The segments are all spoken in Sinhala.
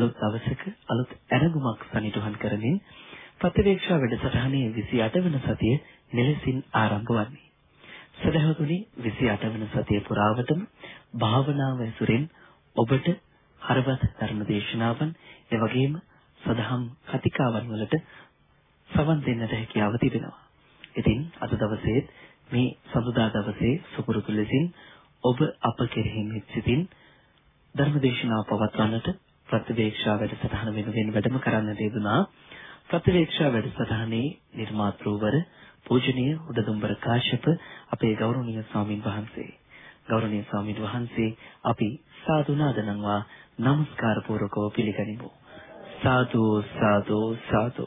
අලුත් දවසක අලුත් ඇරඟුමක් සනිටුහන් කරමින් ප්‍රතිවේක්ෂා වැඩසටහනේ 28 වන සතිය මෙලෙසින් ආරම්භ වන්නේ. සදහතුනි 28 වන සතිය පුරාවටම භාවනාව ඇසුරෙන් ඔබට හරවත් ධර්ම දේශනාවන් එවැගේම සදහම් කතිකාවන් වලට සවන් දෙන්නට හැකියාව තිබෙනවා. ඉතින් අද දවසේ මේ සඳුදා දවසේ සුපුරුදු ලෙසින් ඔබ අප කෙරෙහි මෙත් සිතින් ධර්මදේශනාව පවත්වන්නට ප්‍රතිවේක්ෂා වැඩසටහන වෙනුවෙන් වැඩම කරන්නට යෙදුනා ප්‍රතිවේක්ෂා වැඩසටහනේ නිර්මාතෘවර පූජනීය උඩදුම්බර කාශ්‍යප අපේ ගෞරවනීය ස්වාමින් වහන්සේ. ගෞරවනීය ස්වාමින් වහන්සේ අපි සාදු නාදනම්වා নমස්කාර පූර්වකව පිළිගනිමු. සාදු සාදු සාදු.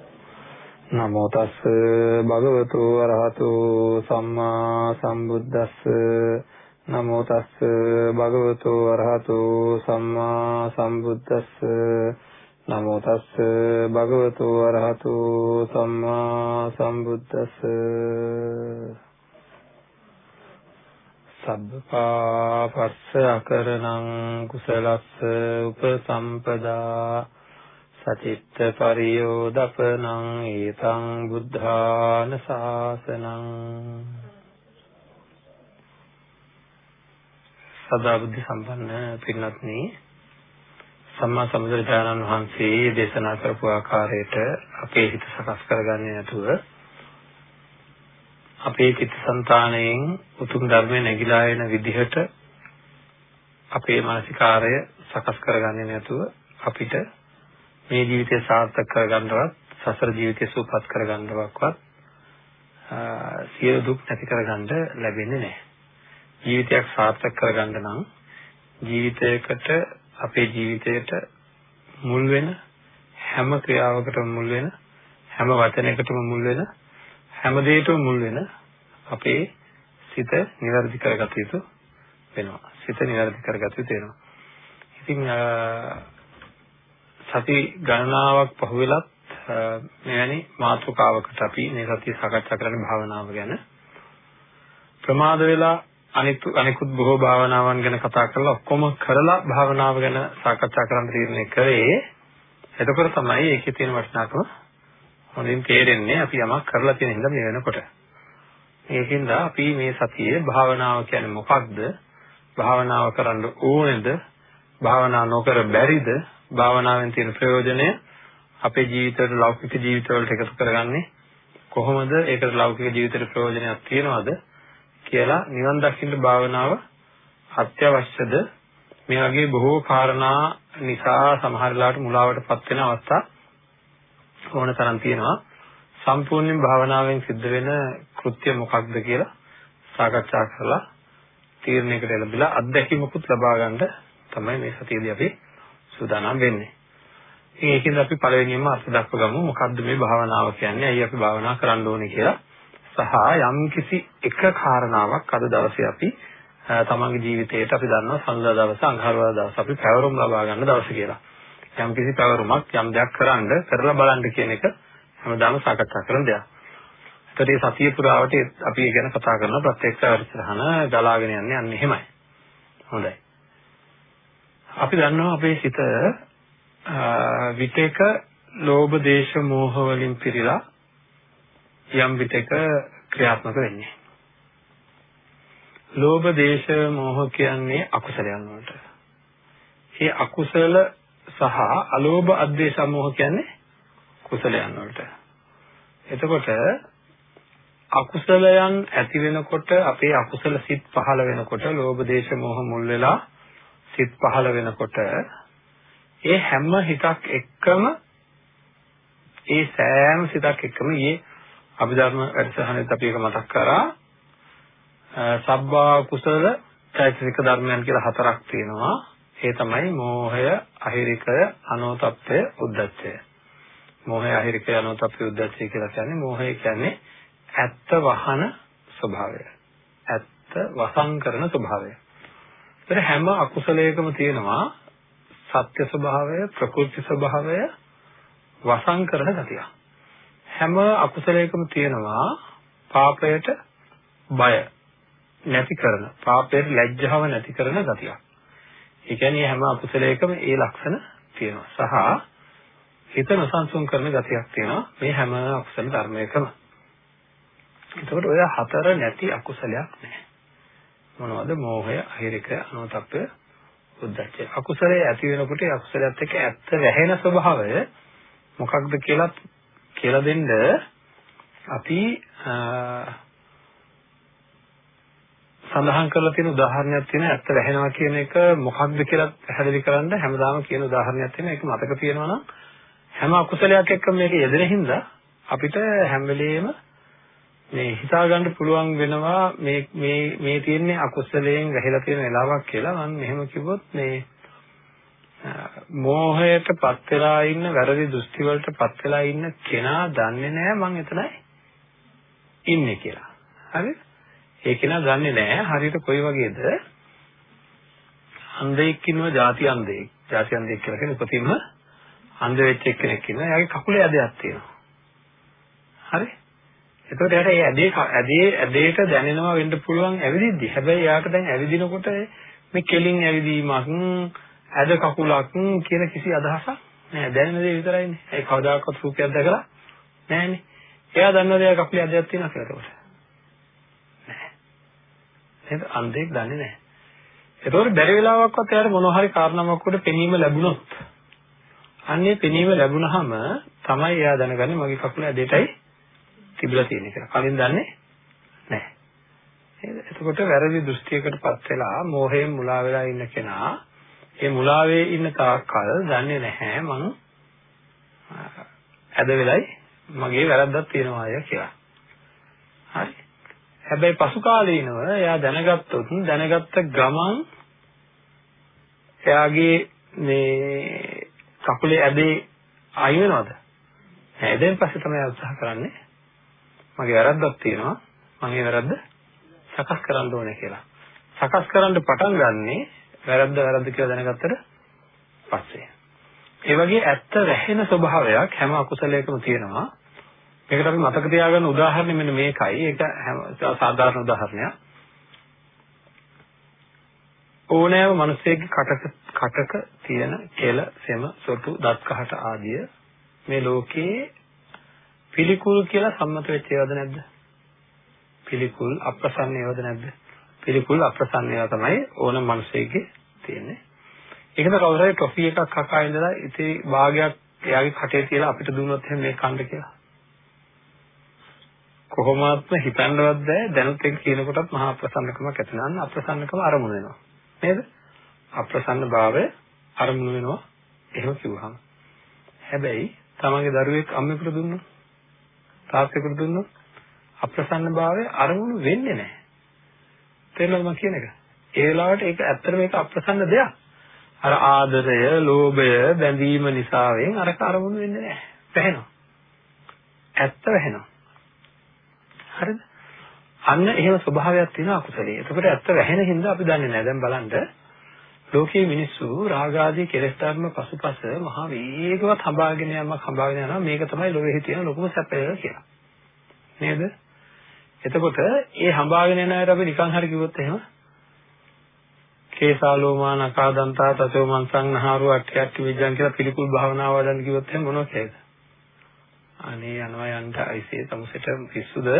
නමෝ තස් භගවතු අරහතු සම්මා සම්බුද්දස්ස. නමෝ තස් භගවතු අරහතු සම්මා සම්බුද්දස්ස. නමෝ තස් භගවතු අරහතු සම්මා සම්බුද්දස්ස. සබ්බපාපස්ස අකරණං කුසලස්ස උපසම්පදා. සචිත්ත පරියෝදපනං ඊතං බුද්ධාන ශාසනං සදා බුද්ධ සම්පන්න පින්වත්නි සම්මා සම්බුදුරජාණන් වහන්සේ දේශනා කරපු ආකාරයට අපේ හිත සකස් කරගන්නේ නැතුව අපේ චිත්තසංතානයෙන් උතුම් ධර්මය නැగిලා එන විදිහට අපේ මානසිකාරය සකස් කරගන්නේ නැතුව අපිට මේ ජීවිතය සාර්ථක කරගන්නවත් සසර ජීවිතය සූපපත් කරගන්නවක්වත් සියලු දුක් නැති කරගන්න ලැබෙන්නේ නැහැ. ජීවිතයක් සාර්ථක කරගන්න නම් ජීවිතයකට අපේ ජීවිතයට මුල් වෙන හැම ක්‍රියාවකටම මුල් වෙන හැම වචනයකටම මුල් වෙන හැම දෙයකටම මුල් වෙන අපේ සිත નિවර්දි කරගත යුතු වෙනවා. සිත નિවර්දි කරගත යුතු වෙනවා. ඉතින් සති ගණනාවක් පහුවෙලත් මෙවැනි මාතෘකාවකට අපි මේ සතිය සාකච්ඡා කරන්න භාවනාව ගැන ප්‍රමාද වෙලා අනිත් අනිකුත් බොහෝ භාවනාවන් ගැන කතා කරලා ඔක්කොම කරලා භාවනාව ගැන සාකච්ඡා කරන්න තීරණය කරේ. එතකොට තමයි ඒකේ තියෙන වටිනාකම හොඳින් තේරෙන්නේ. අපි යමක් කරලා තියෙන හින්දා මේ වෙනකොට. ඒකින්ද අපි මේ සතියේ භාවනාව කියන්නේ මොකක්ද? භාවනාව කරන්න ඕනේද? භාවනා නොකර බැරිද? භාවනාවෙන් තියෙන ප්‍රයෝජනය අපේ ජීවිතවල ලෞකික ජීවිතවලට එකතු කරගන්නේ කොහොමද? ඒකට ලෞකික ජීවිතේට ප්‍රයෝජනයක් තියනවද කියලා නිවන් දකින්න භාවනාව අත්‍යවශ්‍යද? මේ වගේ බොහෝ කාරණා නිසා සමහර වෙලාවට මුලාවටපත් වෙන අවස්ථා ඕන තරම් තියෙනවා. සම්පූර්ණයෙන් භාවනාවෙන් සිද්ධ වෙන කෘත්‍ය මොකක්ද කියලා සාකච්ඡා කරලා තීරණයකට එළඹිලා අත්දැකීමකුත් ලබා ගන්න තමයි මේ සතියේදී අපි සූදානම් වෙන්නේ. ඉතින් ඒකෙන්ද අපි පළවෙනියෙන්ම අර්ථ දක්වගමු මොකද්ද මේ භාවනාව කියන්නේ? ඇයි අපි භාවනා කරන්න ඕනේ කියලා. සහ යම්කිසි එක කාරණාවක් අද දවසේ අපි තමන්ගේ ජීවිතේට අපි දන්නවා සඳුදා දවස අඟහරුවාදා දවස අපි පැවරුම් ලබා ගන්න දවස කියලා. යම්කිසි පැවරුමක් යම් දෙයක් කරන්න කරලා බලන්න කියන එක හැමදාම සාකච්ඡා කරන දෙයක්. ඒතරේ සතිය පුරාවට අපි ඒ ගැන කතා කරන ප්‍රත්‍යක්ෂ වැඩසටහන ගලාගෙන යන්නේ අන්න එහෙමයි. හොඳයි. අපි දන්නවා අපේ සිත විතේක ලෝභ දේශ මෝහ වලින් පිරීලා යම් විතේක ක්‍රියාත්මක වෙන්නේ. ලෝභ දේශ මෝහ කියන්නේ අකුසලයන් වලට. මේ අකුසල සහ අලෝභ අද්වේෂ මෝහ කියන්නේ කුසලයන් වලට. එතකොට අකුසලයන් ඇති වෙනකොට අපේ අකුසල සිත් පහළ වෙනකොට ලෝභ දේශ මෝහ මුල් වෙලා සිත් පහළ වෙනකොට ඒ හැම හිතක් එක්කම ඒ සෑම සිතක් එක්කම ඊයේ අභිධර්ම වැඩසටහනෙත් අපි ඒක මතක් කරා සබ්බා කුසල චෛතසික ධර්මයන් කියලා හතරක් තියෙනවා ඒ තමයි මෝහය, අහිරිකය, අනෝතප්පය, උද්දච්චය. මෝහය, අහිරිකය, අනෝතප්පය, උද්දච්චය කියලා කියන්නේ මෝහය කියන්නේ ඇත්ත වහන ස්වභාවය. ඇත්ත වසං කරන ස්වභාවය. ඒතර හැම අකුසලයකම තියෙනවා සත්‍ය ස්වභාවය, ප්‍රකෘති ස්වභාවය, වසං කරන ගතිය. හැම අකුසලයකම තියෙනවා පාපයට බය නැති කරන, පාපයට ලැජ්ජාව නැති කරන ගතියක්. ඒ කියන්නේ හැම අකුසලයකම ඒ ලක්ෂණ තියෙනවා. සහ හිත නොසන්සුන් කරන ගතියක් තියෙනවා මේ හැම අකුසල ධර්මයකම. එතකොට ඔය හතර නැති අකුසලයක් නැහැ. මොනවද? මෝහය, අහිරිකය, අනෝතප්පය, උද්දච්චය. අකුසලයේ ඇති වෙනකොට ඒ අකුසලයත් එක්ක ඇත්ත වැහෙන ස්වභාවය මොකක්ද කියලා කියලා දෙන්න අපි සඳහන් කරලා තියෙන උදාහරණයක් තියෙන ඇත්ත වැහෙනවා කියන එක මොකක්ද කියලා පැහැදිලි කරන්න හැමදාම කියන උදාහරණයක් තියෙන ඒක මතක තියෙනවා නම් හැම අකුසලයක් එක්කම මේක යෙදෙන හින්දා අපිට හැම වෙලෙම මේ හිතා ගන්න පුළුවන් වෙනවා මේ මේ මේ තියෙන්නේ අකුසලයෙන් වැහිලා තියෙන වෙලාවක් කියලා මම මෙහෙම කිව්වොත් මේ මෝහයට පත් වෙලා ඉන්න වැරදි දෘෂ්ටි වලට පත් වෙලා ඉන්න කෙනා දන්නේ නැහැ මං එතනයි ඉන්නේ කියලා. හරිද? ඒ කෙනා දන්නේ නැහැ හරියට කොයි වගේද? අන්ධයෙක් ඉන්නවා ಜಾති අන්ධයෙක්. ಜಾති අන්ධයෙක් කියලා කියන්නේ උපතින්ම අන්ධ වෙච්ච කෙනෙක් ඉන්නවා. එයාගේ කකුලේ ඇදයක් තියෙනවා. හරි? එතකොට එයාට ඒ ඇදේ ඇදේ ඇදේට දැනෙනවා වෙන්න පුළුවන් ඇවිදිද්දි. හැබැයි එයාට දැන් ඇවිදිනකොට මේ කෙලින් ඇවිදීමක් ඇද කකුලක් කියන කිසි අදහසක් නෑ. දැනෙන දේ විතරයිනේ. ඒ කවදාකවත් රූපයක් දැකලා නෑනේ. එයා දන්නවද එයා කකුලේ ඇදයක් තියෙනවා කියලා එතකොට? නෑ. එහෙනම් අන්ධෙක් දන්නේ නෑ. එතකොට බැරි වෙලාවක්වත් එයාට මොනවා හරි කාරණාවක් උඩ පෙනීම ලැබුණොත් අන්නේ පෙනීම ලැබුණාම තමයි එයා දැනගන්නේ මගේ කකුල ඇදෙටයි තිබිලා තියෙන්නේ කියලා. කලින් දන්නේ නැහැ. එතකොට වැරදි දෘෂ්ටියකටපත් වෙලා මෝහයෙන් මුලා වෙලා ඉන්න කෙනා ඒ මුලාවේ ඉන්න තාක්කල් දන්නේ නැහැ මං ඇද වෙලයි මගේ වැරද්දක් තියෙනවා අය කියලා. හරි. හැබැයි පසු කාලීනව එයා දැනගත්තොත් දැනගත්ත ගමන් එයාගේ මේ කකුලේ ඇදේ අයින් වෙනවද? ඇදෙන් පස්සේ තමයි උත්සාහ කරන්නේ මගේ වැරද්දක් තියෙනවා මම ඒ වැරද්ද සකස් කරන්න ඕනේ කියලා. සකස් කරන්න පටන් ගන්නේ වැරද්ද වැරද්ද කියලා දැනගත්තට පස්සේ. ඒ වගේ ඇත්ත වැහෙන ස්වභාවයක් හැම අකුසලයකම තියෙනවා. මේකට අපි මතක තියාගන්න උදාහරණය මෙන්න මේකයි. ඒක සාධාරණ උදාහරණයක්. ඕනෑම මිනිසෙක්ගේ කටක කටක තියෙන කෙල, සෙම, සොටු, දත් කහට ආදිය මේ ලෝකේ පිළිකුල් කියලා සම්මත වෙච්ච ඒවාද නැද්ද? පිළිකුල් අප්‍රසන්න ඒවාද නැද්ද? පිළිකුල් අප්‍රසන්න ඒවා තමයි ඕනම මිනිසෙකගේ තියෙන්නේ. ඒකද කවුරු හරි ටොෆි එකක් කකා ඉඳලා ඉතින් භාගයක් එයාගේ කටේ තියලා අපිට දුන්නොත් එහෙනම් මේ කන්න කියලා. කොහොමත්ම හිතන්නවත් බෑ දැනුත් ඒක කියනකොටත් මහා අප්‍රසන්නකමක් ඇති වෙනවා. අප්‍රසන්නකම අරමුණු වෙනවා. නේද? අප්‍රසන්න භාවය අරමුණු වෙනවා. එහෙම කිව්වහම. හැබැයි තමන්ගේ දරුවෙක් අම්මෙකුට දුන්නොත් තාත්තෙකුට දුන්නොත් අප්‍රසන්න භාවය අරමුණු වෙන්නේ නැහැ. තේරෙනවද මම කියන එක? ඒ වෙලාවට ඒක ඇත්තටම ඒක අප්‍රසන්න දෙයක්. අර ආදරය, ලෝභය, බැඳීම නිසාවෙන් අර කරමුණු වෙන්නේ නැහැ. වැහෙනවා. ඇත්ත වැහෙනවා. හරිද? අන්න එහෙම ස්වභාවයක් තියෙන අකුසලයේ. එතකොට ඇත්ත වැහෙන හින්දා අපි දන්නේ නැහැ. දැන් බලන්න ලෝකයේ මිනිස්සු රාගාදී කෙලෙස් ධර්ම පසුපස මහා වේගවත් හඹාගෙන යමක් හඹාගෙන යනවා මේක තමයි ලෝකෙහි තියෙන ලොකුම සැපය කියලා. නේද? එතකොට ඒ හඹාගෙන යන අයට අපි නිකන් හරි කිව්වොත් එහෙම කේසාලෝමා නකාදන්තා තසෝ මන්සං නහාරු අට්ටි අට්ටි විජ්ජන් කියලා පිළිකුල් භාවනාව වඩන්න කිව්වොත් එහෙම මොනවද කියයිද? අනේ යනවා යන්න අයිසේ තමුසෙට පිස්සුද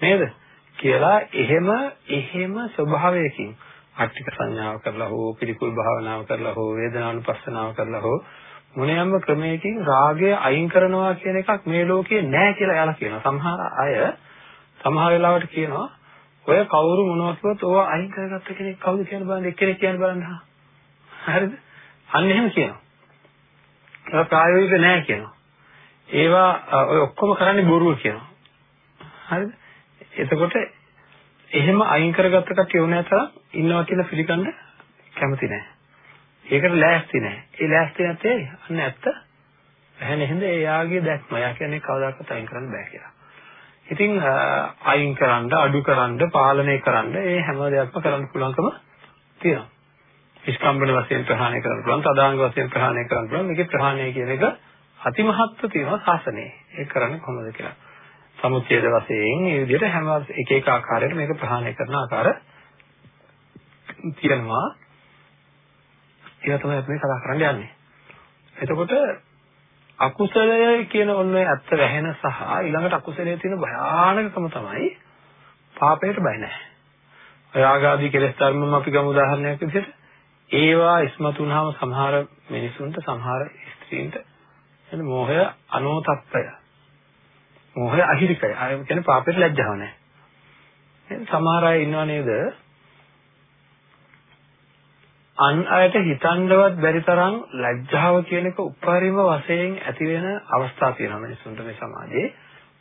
නේද? කියලා එහෙම එහෙම ස්වභාවයකින් අට්ටික සංඥාව කරලා හෝ පිළිකුල් භාවනාව කරලා හෝ වේදනානුපස්සනාව කරලා හෝ මොනියම්ම ක්‍රමයකින් රාගය අයින් කරනවා කියන එකක් මේ ලෝකේ නැහැ කියලා එයාලා කියනවා. සමහර අය සමහර වෙලාවට කියනවා ඔය කවුරු මොනවා කිව්වත් ඕවා අයින් කරගත්ත කෙනෙක් කවුද කියන බලන්න එක්කෙනෙක් කියන්න බලන්න. හරිද? අන්න එහෙම කියනවා. ඒක ප්‍රායෝගික නෑ කියනවා. ඒවා ඔය ඔක්කොම කරන්නේ බොරුව කියනවා. හරිද? එතකොට එහෙම අයින් කරගත්ත කට්ටිය ඕනෑ තරම් ඉන්නවා කියලා පිළිගන්න කැමති නෑ. ඒකට ලෑස්ති නැහැ. ඒ ලෑස්ති නැත්තේ අන්න ඇත්ත. ඇහෙන හින්දා එයාගේ දැක්ම. එයා කියන්නේ කවදාකවත් අයින් කරන්න බෑ කියලා. ඉතින් අයින් කරන්න, අඩු කරන්න, පාලනය කරන්න ඒ හැම දෙයක්ම කරන්න පුළුවන්කම තියෙනවා. ඉස්කම්බන වශයෙන් ප්‍රහාණය කරන්න පුළුවන්, තදාංග වශයෙන් ප්‍රහාණය කරන්න පුළුවන්. මේකේ ප්‍රහාණය කියන එක අතිමහත්ව තියෙනවා ශාසනයේ. ඒක කරන්නේ කොහොමද කියලා. සමුච්ඡේද වශයෙන් මේ විදිහට හැම එක එක ආකාරයකට මේක ප්‍රහාණය කරන ආකාර තියෙනවා. ඒක තමයි අපි කතා කරන්න යන්නේ. එතකොට අකුසලය කියන ඔන්න ඇත්ත වැහෙන සහ ඊළඟට අකුසලයේ තියෙන භයානකකම තමයි පාපයට බය නැහැ. රාගාදී කෙලෙස් ධර්මම අපි ගමු උදාහරණයක් විදිහට ඒවා ඉස්මතු වුනහම සමහර මිනිසුන්ට සමහර ස්ත්‍රීන්ට එන මෝහය අනෝතප්පය. මෝහය අහිරිකය. අය කියන්නේ පාපයට ලැජ්ජාව නැහැ. සමහර අය ඉන්නව නේද? අන් අයට හිතන්නවත් බැරි තරම් ලැජ්ජාව කියන එක උපරිම වශයෙන් ඇති වෙන අවස්ථා තියෙනවා මිනිස්සුන්ට මේ සමාජයේ.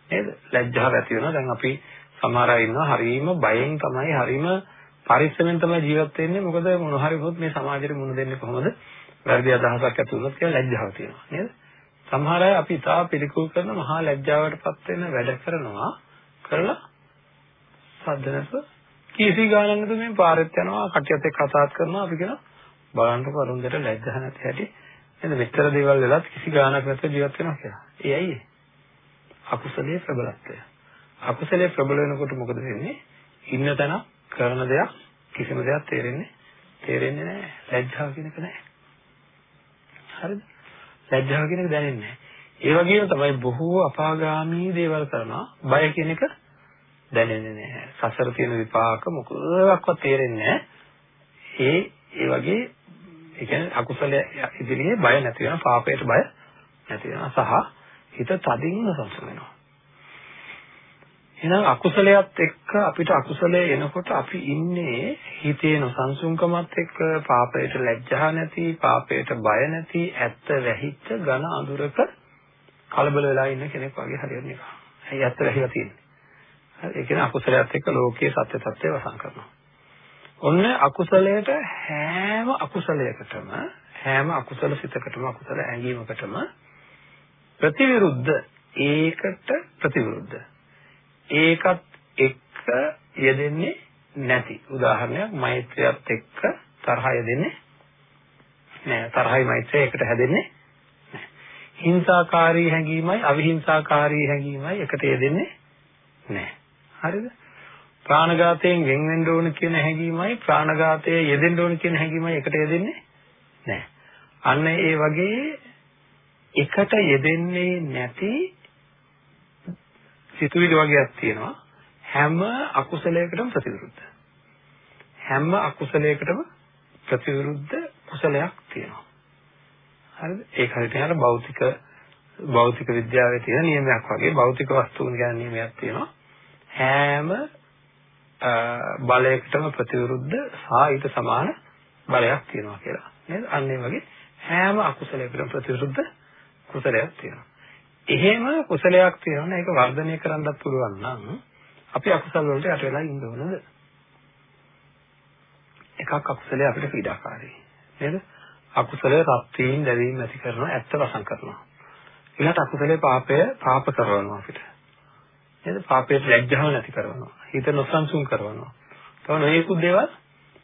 නේද? ලැජ්ජාව ඇති වෙනවා. දැන් අපි සමහර අය ඉන්නවා. හරීම බයෙන් තමයි හරීම පරිස්සමෙන් තමයි ජීවත් වෙන්නේ. මොකද මොන හරි වුත් මේ සමාජෙට මුණ දෙන්නේ කොහොමද? වැරදි අදහසක් ඇති වුණොත් කියලා ලැජ්ජාව තියෙනවා. නේද? සමහර අය අපි ඉතා පිළිකුල් කරන මහා ලැජ්ජාවටපත් වෙන වැඩ කරනවා කරලා සද්ද නැතුව කීසි ගානක් නැතුව මේ පාරෙත් යනවා කටියත් එක්ක කතාත් කරනවා අපි කියනවා බලන්නකො අරුන්දට ලැජ්ජා නැති හැටි නේද මෙච්චර දේවල් වෙලත් කිසි ගානක් නැතුව ජීවත් වෙනවා කියලා. ඒ ඇයි? අකුසලයේ ප්‍රබලත්වය. අකුසලයේ ප්‍රබල වෙනකොට මොකද වෙන්නේ? ඉන්න තැන කරන දෙයක් කිසිම දෙයක් තේරෙන්නේ තේරෙන්නේ නැහැ. ලැජ්ජාව කියන එක නැහැ. හරිද? ලැජ්ජාව කියන එක දැනෙන්නේ නැහැ. ඒ වගේම තමයි බොහෝ අපාගාමී දේවල් කරනවා. බය කියන එක දැනෙන්නේ නැහැ. සසර තියෙන විපාක මොකක්වත් තේරෙන්නේ නැහැ. ඒ ඒ වගේ ඒ කියන්නේ අකුසල ඉදිරියේ බය නැති වෙනවා පාපයට බය නැති වෙනවා සහ හිත තදින්ම සංසුන් වෙනවා එහෙනම් අකුසලයක් එක්ක අපිට අකුසලයේ එනකොට අපි ඉන්නේ හිතේ නොසන්සුන්කමත් එක්ක පාපයට ලැජ්ජා නැති පාපයට බය නැති ඇත්ත වැහිච්ච ඝන අඳුරක කලබල වෙලා ඉන්න කෙනෙක් වගේ හරියට නිකන්. ඇයි ඇත්ත වැහිලා තියෙන්නේ. හරි ඒ කියන්නේ අකුසලයක් එක්ක ලෝකයේ සත්‍ය తත්වය වසන් කරනවා. ඔන්න අකුසලයට හැම අකුසලයකටම හැම අකුසල සිතකටම අකුසල ඇඟීමකටම ප්‍රතිවිරුද්ධ ඒකට ප්‍රතිවිරුද්ධ ඒකත් එක්ක යෙදෙන්නේ නැති. උදාහරණයක් මෛත්‍රියත් එක්ක තරහ යෙදෙන්නේ නෑ තරහයි මෛත්‍රිය එකට හැදෙන්නේ නෑ හිංසාකාරී හැඟීමයි අවිහිංසාකාරී හැඟීමයි එකට යෙදෙන්නේ නෑ හරිද? ප්‍රාණඝාතයෙන් වෙන් වෙන්න ඕන කියන හැඟීමයි ප්‍රාණඝාතයේ යෙදෙන්න ඕන කියන හැඟීමයි එකට යෙදෙන්නේ නැහැ. අන්න ඒ වගේ එකට යෙදෙන්නේ නැති සිතුවිලි වගේක් තියෙනවා. හැම අකුසලයකටම ප්‍රතිවිරුද්ධ. හැම අකුසලයකටම ප්‍රතිවිරුද්ධ කුසලයක් තියෙනවා. හරිද? ඒක හරියට යන භෞතික භෞතික විද්‍යාවේ තියෙන නියමයක් වගේ භෞතික වස්තුන් ගැන නියමයක් තියෙනවා. හැම බලයකටම ප්‍රතිවිරුද්ධ සහ ඊට සමාන බලයක් තියෙනවා කියලා. නේද? අන්න ඒ වගේ හැම අකුසලයකටම ප්‍රතිවිරුද්ධ කුසලයක් තියෙනවා. එහෙම කුසලයක් තියෙනවා ඒක වර්ධනය කරන්නත් පුළුවන් නම් අපි අකුසල වලට යට වෙලා ඉන්න ඕනද? එකක් අකුසලයේ අපිට පීඩාකාරී. නේද? අකුසලයේ රත්ත්‍යින් දැවීම ඇති කරනවා ඇත්ත වසන් කරනවා. ඊළඟට අකුසලයේ පාපය පාප කරනවා අපිට. නේද? පාපයට ලැජ්ජාව නැති කරනවා. හිත නොසන්සුන් කරනවා. තව නොයෙකුත් දේවල්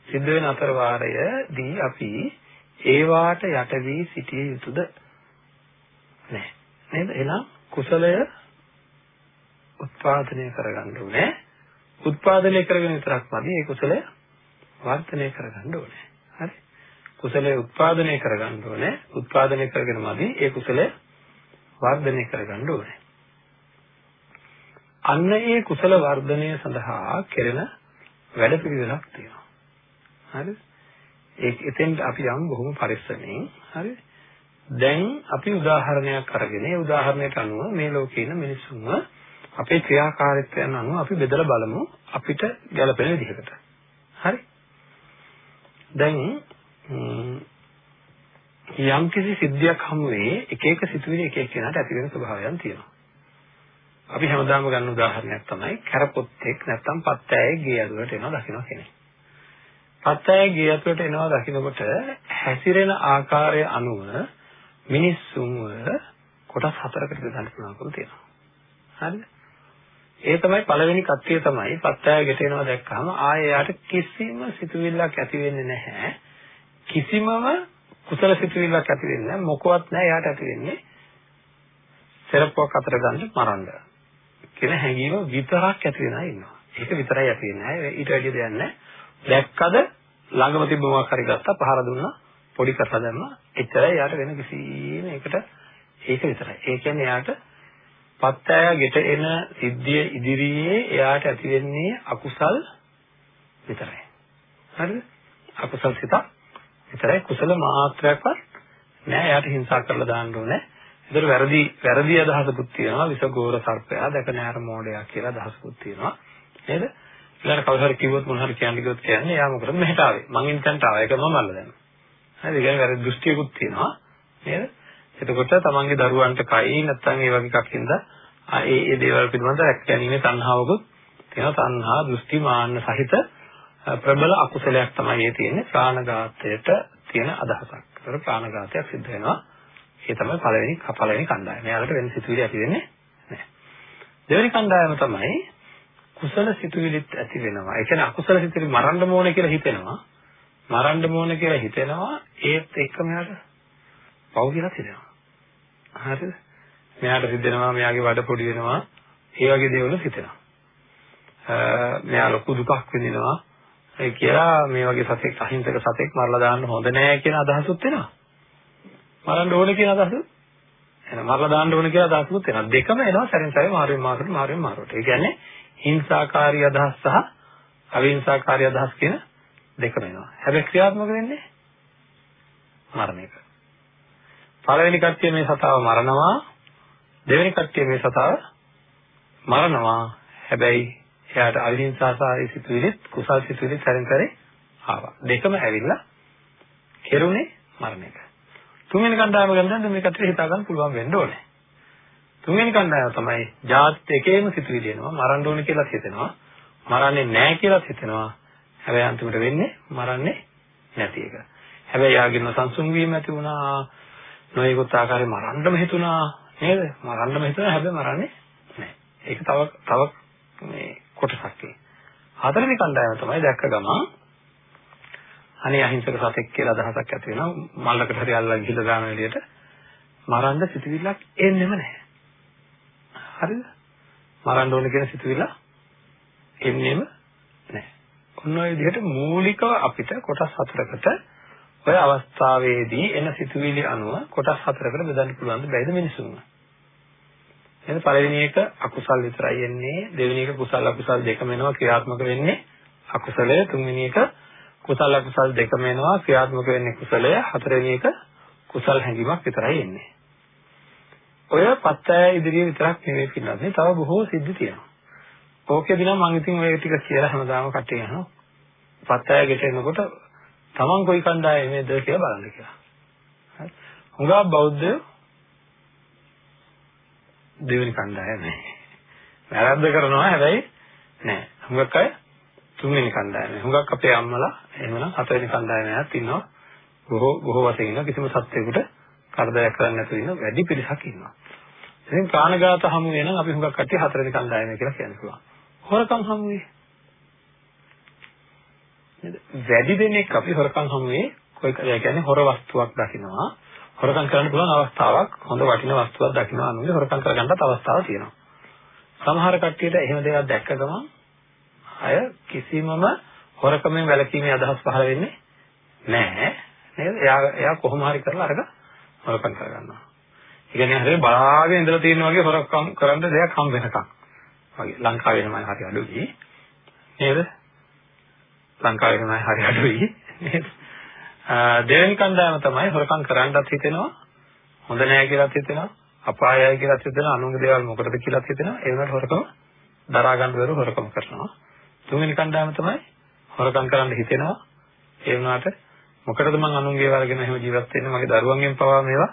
සිද්ධ වෙන අතර වාරයේදී අපි ඒ වාට යට වී සිටිය යුතුද නැහැ. නේද? එහෙනම් කුසලය උත්පාදනය කරගන්න ඕනේ. උත්පාදනය කරගෙන විතරක් මදි. ඒ කුසලය වර්ධනය කරගන්න ඕනේ. හරි? කුසලය උත්පාදනය කරගන්න ඕනේ. උත්පාදනය කරගෙන මදි. ඒ කුසලය වර්ධනය කරගන්න ඕනේ. අන්න ඒ කුසල වර්ධනය සඳහා කෙරෙන වැඩපිළිවෙලක් තියෙනවා. හරිද? ඒක එතෙන්ට අපි යමු බොහොම පරිස්සමෙන්. හරිද? දැන් අපි උදාහරණයක් අරගෙන ඒ උදාහරණයට අනුව මේ ලෝකේ ඉන්න මිනිස්සුන්ව අපේ ක්‍රියාකාරීත්වයන් අනුව අපි බෙදලා බලමු අපිට ගැළපෙන විදිහකට. හරි? දැන් යම් කිසි සිද්ධියක් හමුවේ එක එක සිතුවිලි එක එක කෙනාට ඇති වෙන ස්වභාවයන් තියෙනවා. අපි හැමදාම ගන්න උදාහරණයක් තමයි කැරපොත්තෙක් නැත්තම් පත්තෑයෙක් ගේ ඇතුළට එනවා දකින්න කෙනෙක්. පත්තය ගේ ඇතුළට එනවා දකින්නකොට හැසිරෙන ආකාරය අනුව මිනිස්සුන්ව කොටස් හතරකට බෙදන්න පුළුවන්කම තියෙනවා. හරිද? ඒ තමයි පළවෙනි කත්තිය තමයි පත්තය ගෙට එනවා දැක්කම ආයේ යාට කිසිම සිතුවිල්ලක් ඇති වෙන්නේ නැහැ. කිසිමම කුසල සිතුවිල්ලක් ඇති වෙන්නේ නැහැ. මොකවත් නැහැ යාට ඇති වෙන්නේ. සෙරප්පුවක් අතර ගන්න මරන්න. කියන හැඟීම විතරක් ඇති වෙනා ඉන්නවා. ඒක විතරයි ඇති වෙන්නේ. ඊට වැඩිය දෙයක් නැහැ. දැක්කද ළඟම තිබ්බ මොකක් හරි ගත්තා පහර දුන්නා පොඩි කරලා දැම්මා. එච්චරයි යාට වෙන කිසිම ඒකට ඒක විතරයි. ඒ කියන්නේ යාට පත්තය ගෙට එන සිද්ධිය ඉදිරියේ එයාට ඇති වෙන්නේ අකුසල් විතරයි. හරිද? අකුසල් සිතක් විතරයි කුසල මාත්‍රයක්වත් නෑ. එයාට හිංසා කරලා දාන්න ඕනේ. ඒතර වැරදි වැරදි අදහසකුත් තියෙනවා. විසගෝර සර්පයා දැක නෑර මෝඩයා කියලා අදහසකුත් තියෙනවා. නේද? ඊළඟ කවුරු හරි කිව්වොත් මොන හරි කියන්න කිව්වොත් කියන්නේ එයා මොකටද මෙහෙට ආවේ? මං ඉන්ටන්ට ආවා. ඒක මම අල්ල දැම්මා. හරි? ඒ කියන්නේ වැරදි දෘෂ්ටියකුත් තියෙනවා. නේද? එතකොට තමන්ගේ දරුවන්ට කයි නැත්නම් ඒ වගේ එකක් හින්දා ඒ ඒ දේවල් පිළිබඳව රැක ගැනීමේ තණ්හාවකුත් තියෙනවා. තණ්හා දෘෂ්ටි මාන්න සහිත ප්‍රබල අකුසලයක් තමයි ඒ තියෙන්නේ. ප්‍රාණඝාතයට තියෙන අදහසක්. ඒතර ප්‍රාණඝාතයක් සිද්ධ වෙනවා. ඒ තමයි පළවෙනි පළවෙනි කණ්ඩායම. එයාලට වෙන සිතුවිලි ඇති වෙන්නේ නැහැ. දෙවෙනි කණ්ඩායම තමයි කුසල සිතුවිලිත් ඇති වෙනවා. ඒ කියන්නේ අකුසල සිතුවිලි මරන්න ඕන කියලා හිතෙනවා. මරන්න ඕන කියලා හිතෙනවා. ඒත් එක්කම යාට පව් කියලා හිතෙනවා. හරිද? මෙයාට සිද්ධෙනවා මෙයාගේ වඩ පොඩි වෙනවා. ඒ වගේ දේවල් හිතෙනවා. මෙයා ලොකු දුකක් විඳිනවා. ඒ කියලා මේ වගේ සතෙක් අහිංසක සතෙක් මරලා දාන්න හොඳ නෑ කියන අදහසුත් එනවා. මරන්න ඕන කියන අදහස එහෙනම් මරලා දාන්න ඕන කියලා අදහසකුත් එනවා. දෙකම එනවා සැරෙන් සැරේ මාරුවෙන් මාරුවට මාරුවෙන් මාරුවට. ඒ කියන්නේ හිංසාකාරී අදහස් සහ අවිහිංසාකාරී අදහස් කියන දෙකම එනවා. හැබැයි ක්‍රියාත්මක වෙන්නේ මරණ එක. පළවෙනි කට්ටිය මේ සතාව මරනවා. දෙවෙනි කට්ටිය මේ සතාව මරනවා. හැබැයි එයාට අවිහිංසාකාරී සිතුවිලිත් කුසල් සිතුවිලිත් සැරෙන් සැරේ ආවා. දෙකම ඇවිල්ලා කෙරුණේ මරණ එක. තුන්වෙනි කණ්ඩායම ගැන දැන් මේ කටට හිතා ගන්න පුළුවන් වෙන්න ඕනේ. තුන්වෙනි කණ්ඩායම තමයි ජාත් එකේම සිතුවිලි එනවා මරන්න ඕනේ කියලා හිතෙනවා. මරන්නේ නැහැ කියලා හිතෙනවා. හැබැයි අන්තිමට වෙන්නේ මරන්නේ නැති එක. හැබැයි යාගෙන සංසුන් වීම ඇති වුණා. නොයෙකුත් ආකාරයෙන් මරන්නම හිතුණා නේද? මරන්නම හිතුණා හැබැයි මරන්නේ නැහැ. ඒක තව තව මේ කොටසක් ඒ. හතරවෙනි කණ්ඩායම තමයි දැක්ක ගමන් අනේ අහිංසක සතෙක් කියලා අදහසක් ඇති වෙනවා මල්ලකට හරි අල්ලලා ගිහලා දාන එළියට මරන්න සිතුවිල්ලක් එන්නෙම නැහැ හරිද මරන්න ඕන කියන සිතුවිල්ල එන්නෙම නැහැ ඔන්න ඔය විදිහට මූලිකව අපිට කොටස් හතරකට ඔය අවස්ථාවේදී එන සිතුවිලි අනුව කොටස් හතරකට බෙදන්න පුළුවන් බැයිද මිනිසුන්ව? එහෙනම් පළවෙනි එක අකුසල් විතරයි එන්නේ. දෙවෙනි එක කුසල අකුසල් දෙකම එනවා ක්‍රියාත්මක වෙන්නේ අකුසලය. තුන්වෙනි එක කුසල අකුසල් දෙකම එනවා ක්‍රියාත්මක වෙන්නේ කුසලය. හතරවෙනි එක කුසල් හැඟීමක් විතරයි එන්නේ. ඔය පත්තය ඉදිරියේ විතරක් නෙවෙයි පින්නන්නේ තව බොහෝ සිද්ධි තියෙනවා. ඕකේදී නම් මම ඉතින් ඔය ටික කියලා හැමදාම කටේ යනවා පත්තය ගෙට එනකොට තමන් කොයි කණ්ඩායමේද කියලා බලන්න කියලා හරි හුඟා බෞද්ධයෝ දෙවෙනි කණ්ඩායම නෑ වැරද්ද කරනවා හැබැයි නෑ හුඟක් අය තුන්වෙනි කණ්ඩායමේ. හුඟක් අපේ අම්මලා එහෙමනම් හතරවෙනි කණ්ඩායමේත් ඉන්නවා. බොහෝ බොහෝ වශයෙන් ඉන්නවා. කිසිම සත්‍යයකට කරදරයක් කරන්නේ නැතුව ඉන්න වැඩි පිරිසක් ඉන්නවා. ඉතින් ප්‍රාණඝාත හමු වෙන අපි හුඟක් කට්ටිය හතරවෙනි කණ්ඩායමේ කියලා කියන්න පුළුවන්. හොරකම් හමුවේ. නේද? වැඩි දෙනෙක් අපි හොරකම් හමුවේ කොයි කියන්නේ හොර වස්තුවක් දකිනවා. හොරකම් කරන්න පුළුවන් අවස්ථාවක් හොඳ වටින වස්තුවක් දකිනවා අනුන්ගේ හොරකම් කරගන්නත් අවස්ථාවක් තියෙනවා. සමහර කට්ටියට එහෙම දෙයක් දැක්ක ගමන් අය කිසිමම හොරකමෙන් වැළකීමේ අදහස් පහළ වෙන්නේ නැහැ නේද? එයා එයා කොහොම හරි කරලා අරක හොරකම් කරගන්නවා. ඒ කියන්නේ හරියට බලාගෙන ඉඳලා තියෙන වගේ හොරකම් කරන්න දෙයක් හම් වෙනකම්. වගේ ලංකාවේ තමයි හරි අඩුයි. නේද? ලංකාවේ තමයි හරි අඩුයි. නේද? දෙවෙනි කණ්ඩායම තමයි හොරකම් කරන්නත් හිතෙනවා. හොඳ නෑ කියලාත් හිතෙනවා. අපායයි කියලාත් හිතෙනවා. අනුන්ගේ දේවල් මොකටද කියලාත් හිතෙනවා. ඒ වුණාට හොරකම දරා ගන්න බැරුව හොරකම කරනවා. තුන්වෙනි කණ්ඩායම තමයි හොරකම් කරන්න හිතෙනවා. ඒ වුණාට මොකටද මං අනුන්ගේ වලගෙන එහෙම ජීවත් වෙන්නේ මගේ දරුවන්ගෙන් පවා මේවා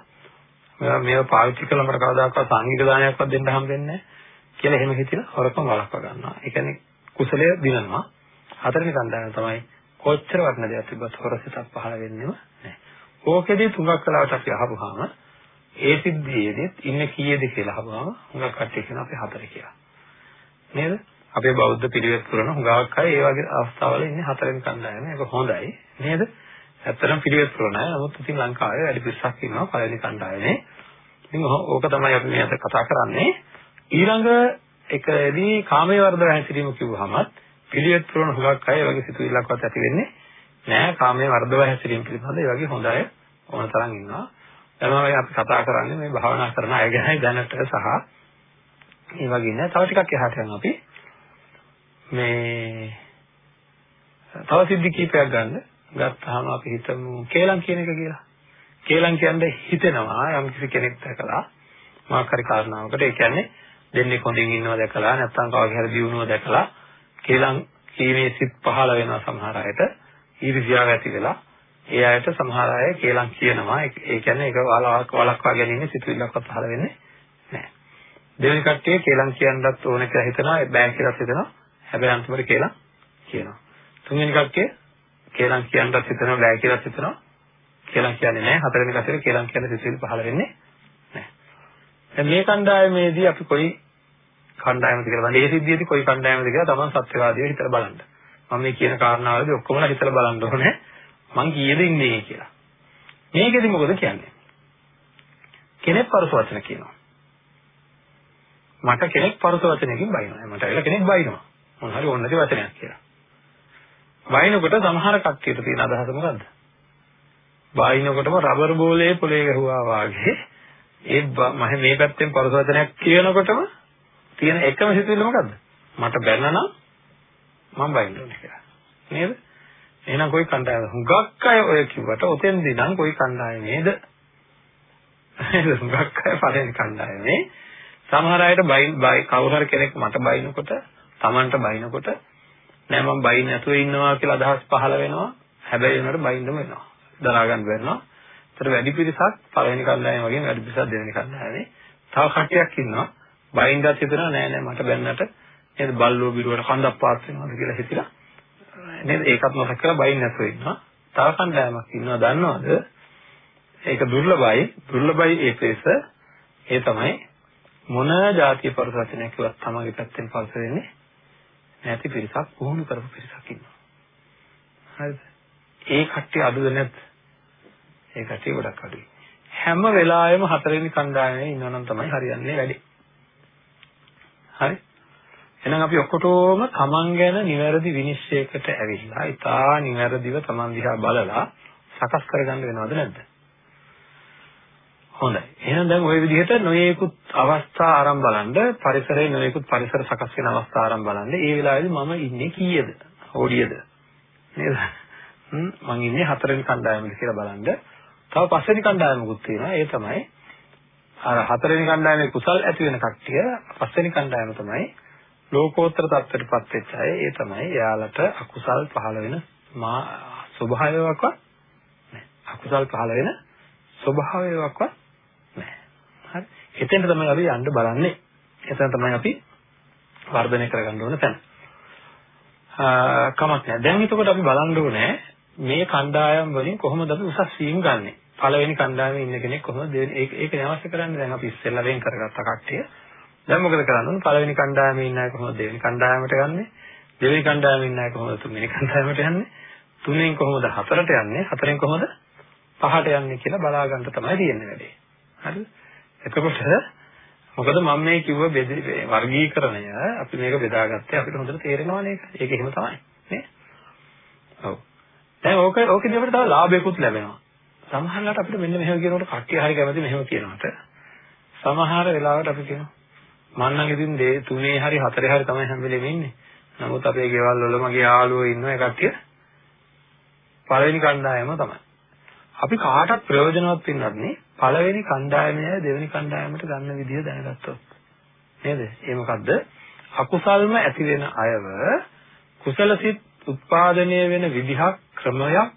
මේවා මේවා පාවිච්චි කළා මට කවදාකවත් සංගීත දානයක්වත් දෙන්න හම්බෙන්නේ නැහැ කියලා එහෙම හිතලා හොරකම් වළක්වා ගන්නවා. ඒ කියන්නේ කුසලය දිනනවා. හතරවෙනි කණ්ඩායම තමයි කොච්චර වටින දෙයක් තිබ්බත් හොරසිතක් පහළ වෙන්නේම නැහැ. ඕකෙදී තුඟක් කලාවට අපි අහපුවාම ඒ සිද්ධියේදීත් ඉන්නේ කීයද කියලා අහපුවාම හුඟක් කට්ටිය කියන අපි හතර කියලා. නේද? අපේ බෞද්ධ පිළිවෙත් පුරන හුඟක් අය ඒ වගේ අවස්ථාවල ඉන්නේ හතරෙන් කණ්ඩායම. ඒක හොඳයි. නේද? ඇත්තටම පිළිවෙත් පුරන අය. නමුත් ඉතින් ලංකාවේ වැඩි පිරිසක් ඉන්නවා පළවෙනි කණ්ඩායමේ. ඉතින් ඕක තමයි අපි මේ අද කතා කරන්නේ. ඊළඟ එකදී කාමයේ වර්ධව හැසිරීම කිව්වහමත් පිළිවෙත් පුරන හුඟක් අය වගේ සිතුවිල්ලක්වත් ඇති වෙන්නේ නෑ කාමයේ වර්ධව හැසිරීම පිළිබඳ ඒ වගේ හොඳ අය ඕන තරම් ඉන්නවා. එනවා අපි කතා කරන්නේ මේ භාවනා කරන අය ගැන දැනට සහ ඒ වගේ නෑ තව ටිකක් එහාට යනවා අපි මේ තව සිද්ධි කීපයක් ගන්න ගත්තාම අපි හිතමු කේලම් කියන එක කියලා. කේලම් කියන්නේ හිතෙනවා යම් කිසි කෙනෙක් දැකලා මාක් හරි කාරණාවකට ඒ කියන්නේ දෙන්නේ කොඳින් ඉන්නව දැකලා නැත්නම් කවගේ හරි දියුණුව දැකලා කේලම් කීමේ සිත් පහළ වෙනවා සමහර අයට ඊර්ෂ්‍යාව ඇති වෙලා ඒ අයට සමහර අය කේලම් කියනවා. ඒ කියන්නේ ඒක වලක්වා ගැනීම සිතුවිල්ලක්වත් පහළ වෙන්නේ නැහැ. දෙවෙනි කට්ටිය කේලම් කියන්නත් ඕන කියලා හිතනවා. බෑ කියලා හිතනවා. හැබැයි අන්තිමට කේලම් කියනවා. තුන්වෙනි කට්ටිය කේලම් කියන්නත් හිතනවා. බෑ කියලා හිතනවා. කේලම් කියන්නේ නැහැ. හතරවෙනි කට්ටිය කේලම් කියන සිතුවිලි පහළ වෙන්නේ නැහැ. දැන් මේ කණ්ඩායමේදී අපි කොයි කණ්ඩායමද කියලා බලන්න. ඒ සිද්ධියේදී කොයි කණ්ඩායමද කියලා තමන් සත්‍යවාදීව හිතලා බලන්න. මම මේ කියන කාරණාවලදී ඔක්කොමලා හිතලා බලන්න ඕනේ. මං කීයද ඉන්නේ කියලා. මේකෙදි මොකද කියන්නේ? කෙනෙක් පරස වචන කියනවා. මට කෙනෙක් පරස වචනයකින් බයිනවා. මට ඇවිල්ලා කෙනෙක් බයිනවා. මොන හරි ඕනෑති වචනයක් කියලා. බයිනකොට සමහර කට්ටියට තියෙන අදහස මොකද්ද? බයිනකොටම රබර් බෝලේ පොලේ ගැහුවා වාගේ ඒ මම මේ පැත්තෙන් පරස වචනයක් කියනකොටම තියෙන එකම හිතවිල්ල මොකද්ද? මට බැන්නනම් මම බයින්න ඕනේ කියලා. නේද? එහෙනම් કોઈ කණ්ඩායම හුඟක් අය ඔය කිව්වට ඔතෙන්දී නම් કોઈ කණ්ඩායමේද? නේද? හුඟක් අය පළවෙනි කණ්ඩායමේ සමහර අයට බයි බයි කවුරු හරි කෙනෙක් මට බයිනකොට, Tamanට බයිනකොට නෑ මම බයින් නැතුව ඉන්නවා කියලා අදහස් පහළ වෙනවා. හැබැයි උනට බයින්නම වෙනවා. දරා ගන්න බැරිනවා. ඒතර වැඩි පිරිසක් පළවෙනි කණ්ඩායම වගේ වැඩි පිරිසක් දෙවෙනි කණ්ඩායමේ තව කට්ටියක් ඉන්නවා. බයින්දත් හිතනවා නෑ නෑ මට බැන්නට. නේද? බල්ලෝ බිරුවට කන්දක් පාස් වෙනවද කියලා හිතලා. නේද? ඒකත් මතක් කරලා බයින් නැතුව ඉන්නවා. තව කණ්ඩායමක් ඉන්නවා දන්නවද? ඒක දුර්ලභයි. දුර්ලභයි ඒ පිරිස ඒ තමයි මොන જાතිය පරිසරණයක් කිව්වත් තමගේ පැත්තෙන් පල්ස වෙන්නේ නැති පිරිසක් පුහුණු කරපු පිරිසක් ඉන්නවා. හරිද? ඒ කට්ටිය අඩුද නැද්ද? ඒ කට්ටිය ගොඩක් අඩුයි. හැම වෙලාවෙම හතරවෙනි කණ්ඩායමේ ඉන්නවනම් තමයි හරියන්නේ වැඩි. හරි. එහෙනම් අපි ඔක්කොටම තමන් ගැන නිවැරදි විනිශ්චයකට ඇවිල්ලා ඉතා නිවැරදිව තමන් දිහා බලලා සකස් කරගන්න වෙනවද නැද්ද? හොඳයි. එහෙනම් දැන් ওই විදිහට නොයේකුත් අවස්ථා ආරම්භ බලන්න පරිසරයේ නොයේකුත් පරිසර සකස් වෙන අවස්ථා ආරම්භ බලන්න. ඒ වෙලාවේදී මම ඉන්නේ කීයද? ඕඩියද? නේද? හ්ම් මං ඉන්නේ හතරවෙනි කණ්ඩායමද කියලා බලන්න. තව පස්වෙනි කණ්ඩායමකුත් තියෙනවා. ඒ තමයි අර හතරවෙනි කණ්ඩායමේ කුසල් ඇති වෙන කට්ටිය පස්වෙනි කණ්ඩායම තමයි ලෝකෝත්තර தත්ත්වයටපත් වෙච්ච අය. ඒ තමයි එයාලට අකුසල් පහළ වෙන මා ස්වභාවයක්වත් නැහැ. අකුසල් පහළ වෙන ස්වභාවයක්වත් නැහැ. හරි. එතෙන්ට තමයි අපි යන්න බලන්නේ. එතන තමයි අපි වර්ධනය කරගන්න ඕන තැන. කමක් නැහැ. දැන් එතකොට අපි බලන්න ඕනේ මේ කණ්ඩායම් වලින් කොහොමද අපි උසස් වීම ගන්නේ? පළවෙනි කණ්ඩායමේ ඉන්න කෙනෙක් කොහොමද? ඒක ඒක අවශ්‍ය කරන්නේ? දැන් අපි ඉස්සෙල්ලා වෙන් කරගත්ත කට්ටිය. දැන් මොකද කරන්නේ? පළවෙනි කණ්ඩායමේ ඉන්න අය කොහොමද? දෙවෙනි කණ්ඩායමට යන්නේ. දෙවෙනි කණ්ඩායමේ ඉන්න අය කොහොමද? තුන්වෙනි කණ්ඩායමට යන්නේ. තුනෙන් කොහොමද? හතරට යන්නේ. හතරෙන් කොහොමද? පහට යන්නේ කියලා බලා ගන්න තමයි තියෙන්නේ වැඩේ. හරිද එතකොට මොකද මම මේ කිව්ව වර්ගීකරණය අපි මේක බෙදාගත්තේ අපිට හොඳට තේරෙනවා නේද? ඒක එහෙම තමයි. නේ ඔව්. දැන් ඕක ඕකෙදී අපිට තව ලාභයක්ත් ලැබෙනවා. සමහරවිට අපිට මෙන්න මෙහෙම කියනකොට කට්ටිය හරි කැමති මෙහෙම කියනකට සමහර වෙලාවට අපි කියනවා මම නම් ඉතින් දෙ තුනේ හරි හතරේ හරි තමයි හැම වෙලෙම ඉන්නේ. නමුත් අපේ ගෙවල් වල මගේ යාළුවෝ ඉන්න ඒ කට්ටිය පළවෙනි කණ්ඩායම තමයි. අපි කාටත් ප්‍රයෝජනවත් වෙන්නත් නේ පළවෙනි කණ්ඩායමයි දෙවෙනි කණ්ඩායමට ගන්න විදිය දැනගත්තොත්. නේද? ඒ මොකද්ද? අකුසල්ම ඇති වෙන අයව කුසල සිත් උත්පාදනය වෙන විදිහක් ක්‍රමයක්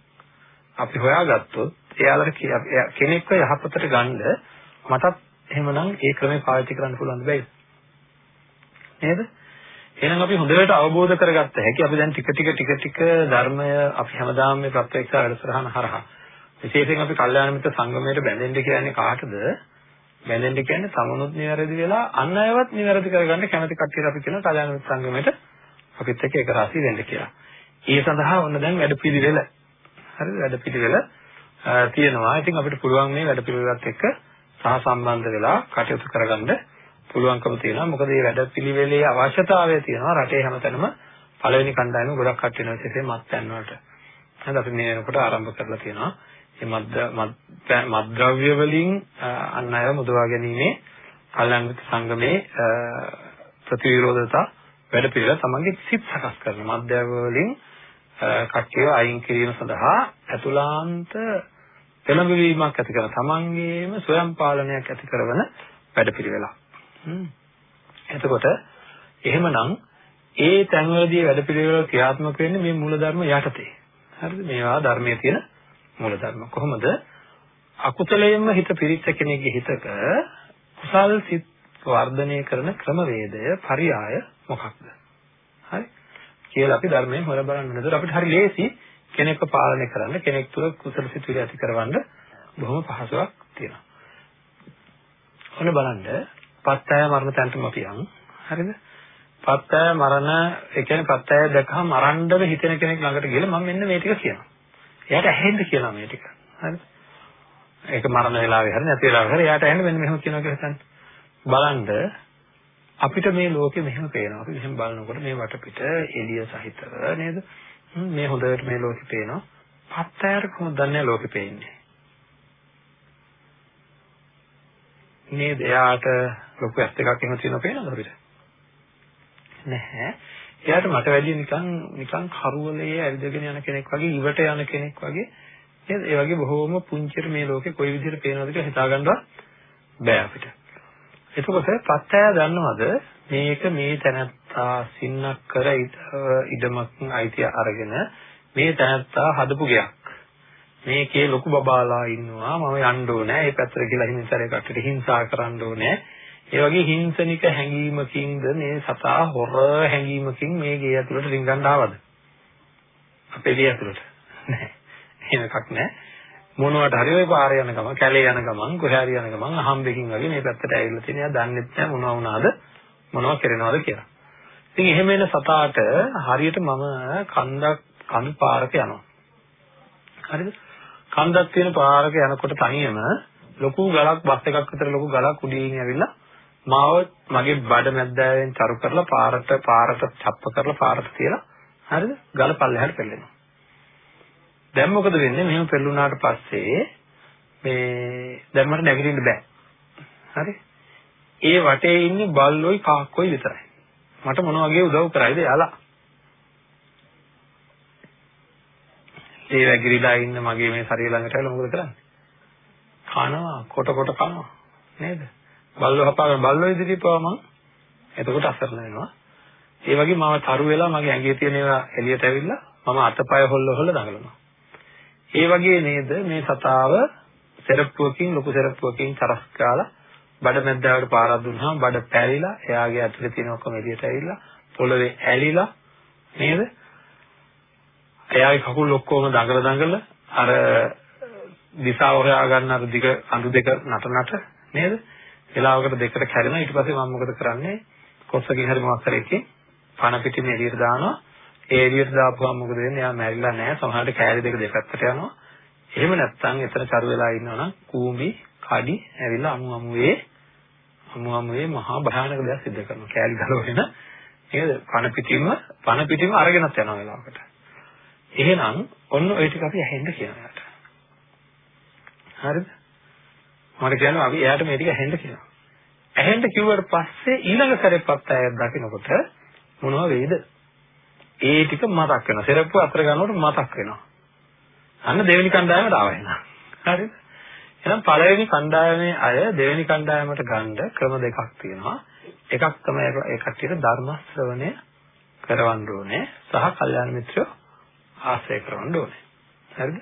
අපි හොයාගත්තොත් එයාලට කෙනෙක්ව යහපතට ගන්න මටත් එහෙමනම් ඒ ක්‍රමේ පාවිච්චි කරන්න පුළුවන් බෑයි නේද එහෙනම් අපි හොඳට අවබෝධ කරගත්ත හැකි අපි දැන් ටික ටික ටික ටික ධර්මය අපි හැමදාම මේ ප්‍රත්‍යක්ෂ වැඩසටහන හරහා විශේෂයෙන් අපි කල්යාණ මිත්‍ර සංගමයට බැඳෙන්න කියන්නේ කාටද? බැඳෙන්න කියන්නේ තමනුත් නිවැරදි වෙලා අන් අයවත් නිවැරදි කරගන්න කැමති කට්ටියට අපි කියන කල්යාණ මිත්‍ර සංගමයට අපිත් එක්ක එක රාශී වෙන්න කියලා. ඒ සඳහා ඔන්න දැන් වැඩපිළිවෙල හරිද වැඩපිළිවෙල තියෙනවා. ඉතින් අපිට පුළුවන් මේ වැඩපිළිවෙලත් එක්ක සහසම්බන්ධ වෙලා කටයුතු කරගන්න පුළුවන්කම තියෙනවා. මොකද මේ වැඩපිළිවෙලේ අවශ්‍යතාවය තියෙනවා රටේ හැමතැනම පළවෙනි කණ්ඩායම ගොඩක් කට්ටිය වෙන විශේෂයෙන් මත්යන් වලට. හරිද අපි මේ වෙනකොට ආරම්භ කරලා තියෙනවා. මේ මත් මත්ද්‍රව්‍ය වලින් අන් අයව මුදවා ගැනීමේ කල්යාණික සංගමේ ප්‍රතිවිරෝධතා වැඩපිළිවෙල තමන්ගේ සිත් සකස් කරන මත්ද්‍රව්‍ය වලින් කට්ටියව අයින් කිරීම සඳහා අතුලාන්ත පෙළඹවීමක් ඇති කරන තමන්ගේම ස්වයං පාලනයක් ඇති කරන වැඩපිළිවෙලක්. එතකොට එහෙමනම් ඒ තැන්වලදී වැඩපිළිවෙල ක්‍රියාත්මක වෙන්නේ මේ මූලධර්ම යටතේ. හරිද? මේවා ධර්මයේ තියෙන මූලධර්ම. කොහොමද? අකුසලයෙන්ම හිත පිරිච්ච කෙනෙක්ගේ හිතක කුසල් සිත් වර්ධනය කරන ක්‍රමවේදය පරියාය මොකක්ද? හරි? කියලා අපි ධර්මයෙන් හොර බලන්න නේද? අපිට හරි ලේසි කෙනෙක්ව පාලනය කරන්න, කෙනෙක් තුළ කුසල සිතුවිලි ඇති කරවන්න බොහොම පහසුවක් තියෙනවා. ඔන්න බලන්න පත්තය මරණ තැනටම අපි යමු. හරිද? පත්තය මරණ ඒ කියන්නේ පත්තය දැකහම මරන්නම හිතෙන කෙනෙක් ළඟට ගිහලා මම මෙන්න මේ ටික කියනවා. එයාට ඇහෙන්න කියනවා මේ ටික. හරිද? ඒක මරණ වෙලාවේ හරි නැති වෙලාවේ හරි එයාට ඇහෙන්න මෙන්න මෙහෙම කියනවා කියලා හිතන්න. බලන්න අපිට මේ ලෝකෙ මෙහෙම පේනවා. අපි මෙහෙම බලනකොට මේ වටපිට එළිය සහිතව නේද? මේ හොඳට මේ ලෝකෙ පේනවා. පත්තයට කොහොමද දන්නේ ලෝකෙ පේන්නේ? නේද? එයාට ලොකු ඇස් දෙකක් එහෙම තියෙනවා පේනවද අපිට? නැහැ. එයාට මට වැඩි නිකන් නිකන් කරුවලේ ඇවිදගෙන යන කෙනෙක් වගේ ඉවට යන කෙනෙක් වගේ නේද? ඒ වගේ බොහෝම පුංචිර මේ ලෝකේ කොයි විදිහට පේනවද කියලා හිතාගන්නවත් බෑ අපිට. එතකොට පත්තය දන්නවද මේක මේ තැනත්තා සින්නක් කර ඉඩමක් අයිතිය අරගෙන මේ තැනත්තා හදපු ගයක්. මේකේ ලොකු බබාලා ඉන්නවා මම යන්න ඕනේ. ඒ පැත්තට ගිහලා හිංසාරේ කට්ටියට හිංසා කරන්න ඕනේ. ඒ වගේ හිංසනික හැඟීමකින්ද මේ සතා හොර හැඟීමකින් මේ ගේ ඇතුළට රිංගන්න ආවද? අපේ ගේ ඇතුළට. නෑ. එහෙම එකක් නෑ. මොනවට හරි ওই පාරේ යන ගමන්, කැලේ යන ගමන්, කොහේ හරි යන ගමන් අහම්බෙකින් වගේ මේ පැත්තට ඇවිල්ලා තියෙන. එයා දන්නෙත් නෑ මොනවා වුණාද, මොනවා කරනවද කියලා. ඉතින් එහෙම වෙන සතාට හරියට මම කන්දක් කඳු පාරක යනවා. හරිද? කන්දක් තියෙන පාරක යනකොට තනියම ලොකු ගලක් බස් එකක් විතර ලොකු ගලක් උඩින් ඇවිල්ලා මාව මගේ බඩ මැද්දාවෙන් තරු කරලා පාරට පාරට චප්ප කරලා පාරට තියලා හරිද ගල පල්ලෙහාට පෙරලෙනවා දැන් මොකද වෙන්නේ මෙහෙම පෙරළුණාට පස්සේ මේ දැන් මට නැගිටින්න බෑ හරි ඒ වටේ ඉන්නේ බල්ලොයි කාක්කොයි විතරයි මට මොන වගේ උදව් කරයිද යාලා ඒ වැගිරිලා ඉන්න මගේ මේ ශරීර ළඟට ඇවිල්ලා මොකද කරන්නේ? කනවා, කොට කොට කනවා. නේද? බල්ලෝ හපාගෙන බල්ලෝ ඉදිරියට පවා මං එතකොට අසරණ වෙනවා. ඒ වගේ මම තරු වෙලා මගේ ඇඟේ තියෙන ඒවා එළියට ඇවිල්ලා මම අතපය හොල්ල හොල්ල දඟලනවා. ඒ වගේ නේද මේ සතාව සෙරප්පුවකින් ලොකු සෙරප්පුවකින් තරස් කාලා බඩ මැද්දාවට පාරක් දුන්නාම බඩ පැලිලා එයාගේ ඇතුලේ තියෙන ඔක්කොම එළියට ඇවිල්ලා පොළවේ ඇලිලා නේද? එයාගේ කකුල් ඔක්කොම දඟල දඟල අර දිශාව හොයා ගන්න අර දිග අඳු දෙක නට නට නේද? වෙලාවකට දෙකට කැඩෙනවා ඊට පස්සේ මම මොකද කරන්නේ? කොස්සකින් හරි මොකක් හරි එකකින් පණ පිටින් එළියට දානවා. ඒ එළියට දාපුවම මොකද වෙන්නේ? එයා මැරිලා නැහැ. සමහරවිට කෑලි දෙක දෙපැත්තට යනවා. එහෙම නැත්නම් එතන චරු වෙලා ඉන්නවනම් කූඹි කඩි ඇවිල්ලා අමු අමුවේ අමු අමුවේ මහා භයානක දෙයක් සිද්ධ කරනවා. කෑලි ගලවගෙන නේද? පණ පිටින්ම පණ පිටින්ම අරගෙනත් යනවා වෙලාවකට. එහෙනම් ඔන්න ඔය ටික අපි ඇහෙන්න කියනවා යාට. හරිද? මට කියනවා අපි එයාට මේ ටික ඇහෙන්න කියනවා. ඇහෙන්න කිව්වට පස්සේ ඊළඟ සැරේපත් අය දකිනකොට මොනව වෙයිද? ඒ ටික මතක් වෙනවා. සෙරප්පු අතර ගන්නකොට මතක් වෙනවා. අන්න දෙවෙනි කණ්ඩායමට ආවා එහෙනම්. හරිද? එහෙනම් පළවෙනි කණ්ඩායමේ අය දෙවෙනි කණ්ඩායමට ගන්න ක්‍රම දෙකක් තියෙනවා. එකක් තමයි ඒ කට්ටියට ධර්ම ශ්‍රවණය කරවන්න ඕනේ සහ කල්යාණ මිත්‍රයෝ ආශ්‍රය කරවන්න ඕනේ. හරිද?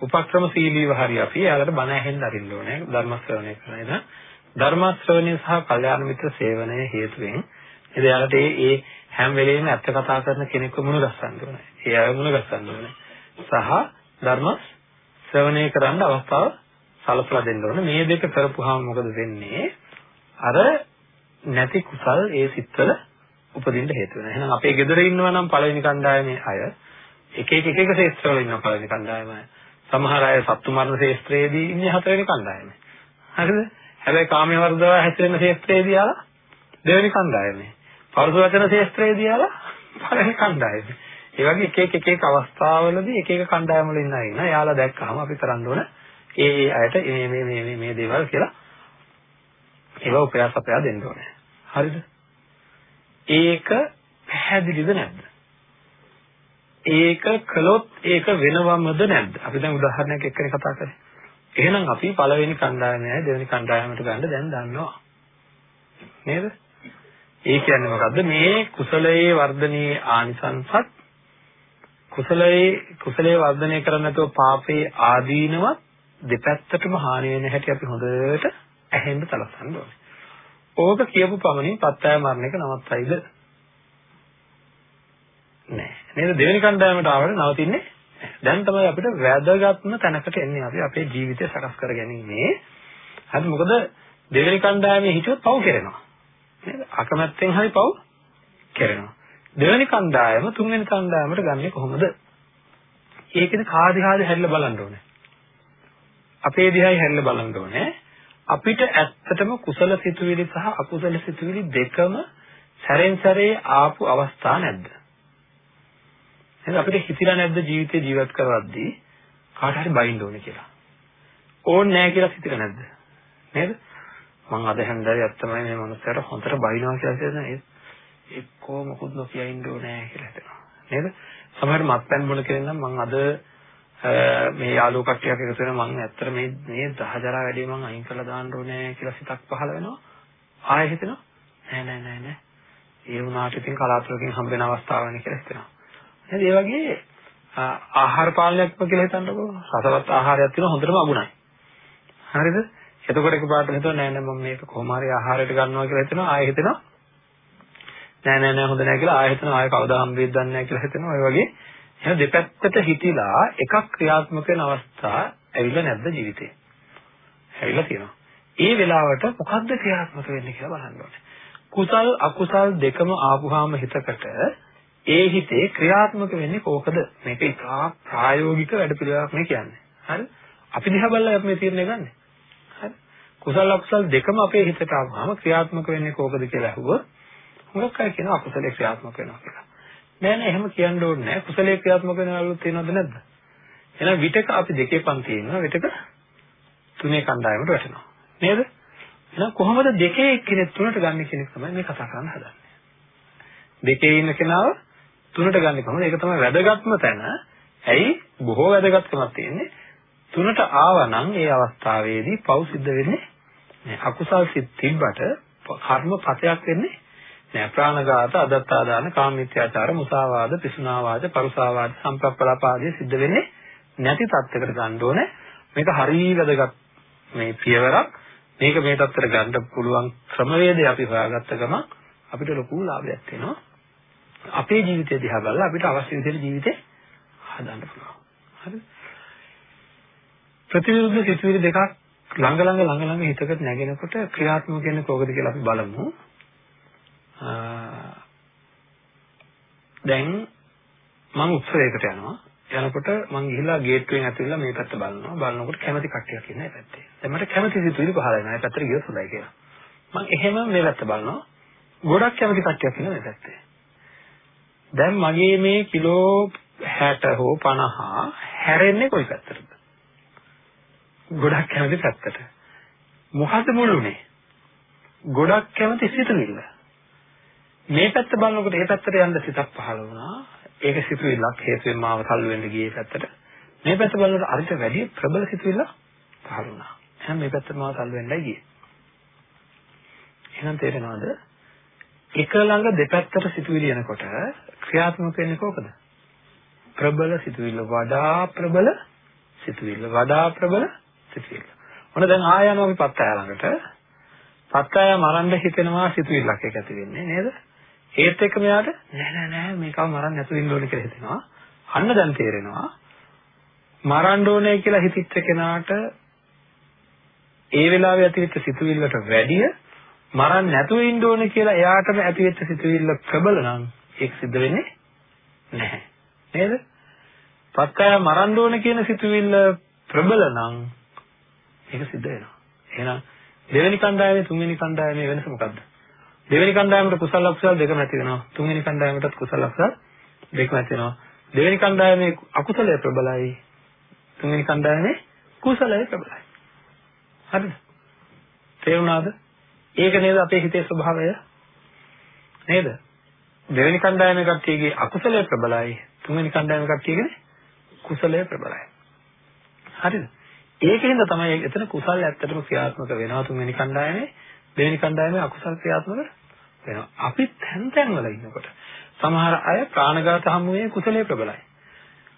උපක්‍රමශීලීව හරි අපි එයාලට බණ ඇහෙන්න අරින්න ඕනේ ධර්ම ශ්‍රවණය කරන. ධර්ම ශ්‍රවණය සහ කල්යාණ මිත්‍ර සේවනයේ හේතුවෙන් ඉතින් යාලට ඒ ඒ හැම වෙලෙම ඇත්ත කතා කරන කෙනෙක්ව මුණ ගස්සන්න ඕනේ. ඒ අය මුණ ගස්සන්න ඕනේ. සහ ධර්ම ශ්‍රවණය කරන්න අවස්ථාව සලසලා දෙන්න ඕනේ. මේ දෙක කරපුවාම මොකද වෙන්නේ? අර නැති කුසල් ඒ සිත්වල උපදින්න හේතු වෙනවා. එහෙනම් අපේ ගෙදර ඉන්නවා නම් පළවෙනි කණ්ඩායමේ අය එක එක එක එක ශේත්‍රවල ඉන්නවා පළවෙනි කණ්ඩායම අය. සමහර අය සත්තු මරණ ශේත්‍රයේදී ඉන්නේ හතරවෙනි කණ්ඩායමේ. හරිද? හැබැයි කාමයේ වර්ධව හැසිරෙන ශේත්‍රයේදී ආලා දෙවෙනි කණ්ඩායමේ. පරුස වචන ශේත්‍රයේදී ආලා පළවෙනි කණ්ඩායමේ. ඒ වගේ එක එක එක එක අවස්ථාවලදී එක එක කණ්ඩායම් වල ඉන්න අය ඉන්නවා. යාලා දැක්කහම අපි කරන්න ඕන ඒ ඒ අයට මේ මේ මේ මේ දේවල් කියලා ඒවා උපයාස අපයා දෙන්න ඕනේ. හරිද? ඒක පැහැදිලිද නැද්ද? ඒක කළොත් ඒක වෙනවමද නැද්ද? අපි දැන් උදාහරණයක් එක්කනේ කතා කරේ. එහෙනම් අපි පළවෙනි කණ්ඩායමයි දෙවෙනි කණ්ඩායමට ගන්න දැන් දන්නවා. නේද? ඒ කියන්නේ මොකද්ද? මේ කුසලයේ වර්ධනයේ ආනිසංසත් කුසලයේ කුසලයේ වර්ධනය කරන්නේ නැතුව පාපේ ආදීනවත් දෙපැත්තටම හානි වෙන හැටි අපි හොඳට ඇහෙන්න තලසන්න ඕනේ. ඕක කියපු පමණින් පත්තය මරණ එක නවත්තයිද? නෑ. නේද දෙවෙනි කණ්ඩායමට ආවට නවතින්නේ දැන් තමයි අපිට වැදගත්ම තැනකට එන්නේ අපි අපේ ජීවිතය සකස් කර ගැනීමේ. හරි මොකද දෙවෙනි කණ්ඩායමේ හිටියොත් පව් කරනවා. නේද? අකමැත්තෙන් හරි පව් කරනවා. දෙවෙනි කණ්ඩායම තුන්වෙනි කණ්ඩායමට ගන්නේ කොහොමද? ඒකෙද කාදි කාදි හැරිලා බලන්න ඕනේ. අපේ දිහායි හැරිලා බලන්න ඕනේ. අපිට ඇත්තටම කුසල සිතුවිලි සහ අකුසල සිතුවිලි දෙකම සැරෙන් සැරේ ආපු අවස්ථා නැද්ද? එහෙනම් අපිට හිතිලා නැද්ද ජීවිතේ ජීවත් කරවද්දී කාට හරි බයින්න ඕනේ කියලා? ඕනේ නැහැ කියලා හිතිලා නැද්ද? නේද? මං අද හැන්දෑවේ ඇත්තමයි මේ මනුස්සයාට හොඳට බයිනවා කියලා හිතන ඒ එක්කෝ මොකුත් නොකිය ඉන්න ඕනේ කියලා හිතනවා. නේද? සමහර මත්පැන් බොන කෙනෙක් නම් මං අද මේ යාළුවෝ කට්ටියක් එකතු වෙන මං ඇත්තට මේ මේ දහජරා වැඩි මං අයින් කරලා දාන්න ඕනේ කියලා සිතක් පහළ වෙනවා. ආයෙ හිතෙනවා නෑ නෑ නෑ නෑ. ඒ වුණාට ඉතින් කලාතුරකින් හම්බ වෙන අවස්ථාවනේ කියලා හිතෙනවා. නේද? ඒ වගේ ආහාර පාලනයක්ම කියලා හිතන්නකෝ. රසවත් ආහාරයක් තියෙනවා හොඳටම අගුණයි. හරිද? එතකොට එකපාරට හිතුවා නෑ නෑ මම මේක කොහොම හරි ආහාරයට ගන්නවා කියලා හිතෙනවා. ආයෙ හිතෙනවා නෑ නෑ නෑ හොඳ නෑ කියලා ආයෙ හිතනවා ආයෙ කවදා හම්බෙයිද දන්නේ නෑ කියලා හිතෙනවා. ඒ වගේ එහෙනම් දෙපැත්තට හිතිලා එකක් ක්‍රියාත්මක වෙන අවස්ථා ඇවිල්ලා නැද්ද ජීවිතේ? ඇවිල්ලා තියෙනවා. ඒ වෙලාවට මොකද්ද ක්‍රියාත්මක වෙන්නේ කියලා බලන්න ඕනේ. කුසල් අකුසල් දෙකම ආපුහාම හිතකට ඒ හිතේ ක්‍රියාත්මක වෙන්නේ කොහොකද? මේක ඉතා ප්‍රායෝගික වැඩපිළිවෙලක් මේ කියන්නේ. හරි? අපි දිහා බලලා අපි මේ තීරණය ගන්නෙ. හරි? කුසල අකුසල් දෙකම අපේ හිතට ආවම ක්‍රියාත්මක වෙන්නේ කොහොකද කියලා අහුවොත් මොකක් හරි කියනවා අකුසලේ ක්‍රියාත්මක වෙනවා කියලා. නෑ නෑ එහෙම කියන්න ඕනේ නෑ. කුසලයේ ක්‍රියාත්මක වෙන අලුත් තියෙනවද නැද්ද? එහෙනම් විතක අපි දෙකේ පන්තියේ ඉන්නවා. විතක තුනේ කණ්ඩායමට වැටෙනවා. නේද? එහෙනම් කොහොමද දෙකේ එක්කෙනෙක් තුනට ගන්න කෙනෙක් තමයි මේ කතා කරන්න හදන්නේ. දෙකේ ඉන්න කෙනාව තුනට ගන්න කොහොමද? ඒක තමයි වැදගත්ම තැන. ඇයි? බොහෝ වැදගත්කමක් තියෙන්නේ. තුනට ආවනම් ඒ අවස්ථාවේදී පව් සිද්ධ වෙන්නේ නෑ. අකුසල් සිත් තිබ්බට කර්ම පතයක් වෙන්නේ නෑ ප්‍රාණඝාත අදත්තාදාන කාමීත්‍යාචාර මුසාවාද පිසුනාවාද පරුසාවාද සම්ප්‍රප්පලාප ආදී සිද්ධ වෙන්නේ නැති තත්යකට ගන්න ඕනේ. මේක හරිය වැදගත් මේ පියවරක්. මේක මේ තත්ත්වයට ගන්න පුළුවන් ක්‍රමවේදය අපි හොයාගත්ත ගමන් අපිට ලොකු ලාභයක් වෙනවා. අපේ ජීවිතය දිහා බලලා අපිට අවශ්‍ය විදිහට ජීවිතේ හදන්න පුළුවන්. හරිද ප්‍රතිවිරුද්ධ සිතුවිලි දෙකක් ළඟ ළඟ ළඟ ළඟ හිතකට නැගෙනකොට ක්‍රියාත්මක වෙන්නේ කොහොමද කියලා අපි බලමු දැන් මම උත්සවයකට යනවා. යනකොට මම ගිහිල්ලා ගේට්ටුවෙන් ඇතුල්ලා මේ පැත්ත බලනවා. බලනකොට කැමති කට්ටියක් ඉන්නේ මේ පැත්තේ. දැන් මට කැමති සිතුවිලි පහළ වෙනවා. මේ පැත්තට ගියොත් හොඳයි කියලා. මම එහෙම මේ පැත්ත බලනවා. ගොඩක් කැමති කට්ටියක් ඉන්නේ මේ පැත්තේ. දැන් මගේ මේ කිලෝ 60 හෝ 50 හැරෙන්නේ කොයි පැත්තටද? ගොඩක් කැමති පැත්තට. මොකද්ද මුළුනේ? ගොඩක් කැමති සිතුවිල්ල. මේ පැත්ත බලනකොට ඒ පැත්තට යන්න සිතක් පහළ වුණා. ඒක සිතුවිල්ලක් හේතුවෙන් මාව තල්ලු වෙන්න ගියේ පැත්තට. මේ පැත්ත බලනකොට අරිට වැඩි ප්‍රබල සිතුවිල්ලක් පහළ වුණා. එහෙනම් මේ පැත්තට මාව තල්ලු වෙන්නයි ගියේ. එහෙනම් තේරෙනවද? එක ළඟ දෙපැත්තට සිතුවිලි එනකොට ක්‍රියාත්මක වෙන්නේ කොහොමද? ප්‍රබල සිතුවිල්ල වඩා ප්‍රබල සිතුවිල්ල වඩා ප්‍රබල සිතුවිල්ල. ඔන්න දැන් ආය යනවා අපි පත්තය ළඟට. පත්තය මරන්න හිතෙනවා සිතුවිල්ලක් එක ඇති වෙන්නේ නේද? ඒත් එක්ක මෙයාට නෑ නෑ නෑ මේකව මරන්න නැතුව ඉන්න ඕනේ කියලා හිතෙනවා. අන්න දැන් තේරෙනවා. මරන්න ඕනේ කියලා හිතිච්ච කෙනාට ඒ වෙලාවේ ඇතිවෙච්ච සිතුවිල්ලට වැඩිය මරන්න නැතුව ඉන්න ඕනේ කියලා එයාටම ඇතිවෙච්ච සිතුවිල්ල ප්‍රබල නම් ඒක සිද්ධ වෙන්නේ නැහැ. නේද? පත්කය මරන්න ඕනේ කියන සිතුවිල්ල ප්‍රබල නම් ඒක සිද්ධ වෙනවා. එහෙනම් දෙවෙනි කණ්ඩායමේ තුන්වෙනි කණ්ඩායමේ වෙනස මොකද්ද? දෙවෙනි කණ්ඩායමට කුසල අකුසල දෙකම ඇති වෙනවා. තුන්වෙනි කණ්ඩායමටත් කුසල අකුසල දෙකම ඇති වෙනවා. දෙවෙනි කණ්ඩායමේ අකුසලය ප්‍රබලයි. තුන්වෙනි කණ්ඩායමේ කුසලය ප්‍රබලයි. හරිද? තේරුණාද? ඒක නේද අපේ හිතේ ස්වභාවය? නේද? දෙවෙනි කණ්ඩායමේ කට්ටියගේ අකුසලය ප්‍රබලයි. තුන්වෙනි කණ්ඩායමේ කට්ටියගේ කුසලය ප්‍රබලයි. හරිද? ඒකෙන්ද තමයි එතන කුසල් ඇත්තටම ක්‍රියාත්මක වෙනවා තුන්වෙනි කණ්ඩායමේ දෙවෙනි කණ්ඩායමේ අකුසල් ක්‍රියාත්මක වෙනවා. අපිත් තැන් තැන් වල ඉන්නකොට සමහර අය ප්‍රාණඝාත හමුවේ කුසලයේ ප්‍රබලයි.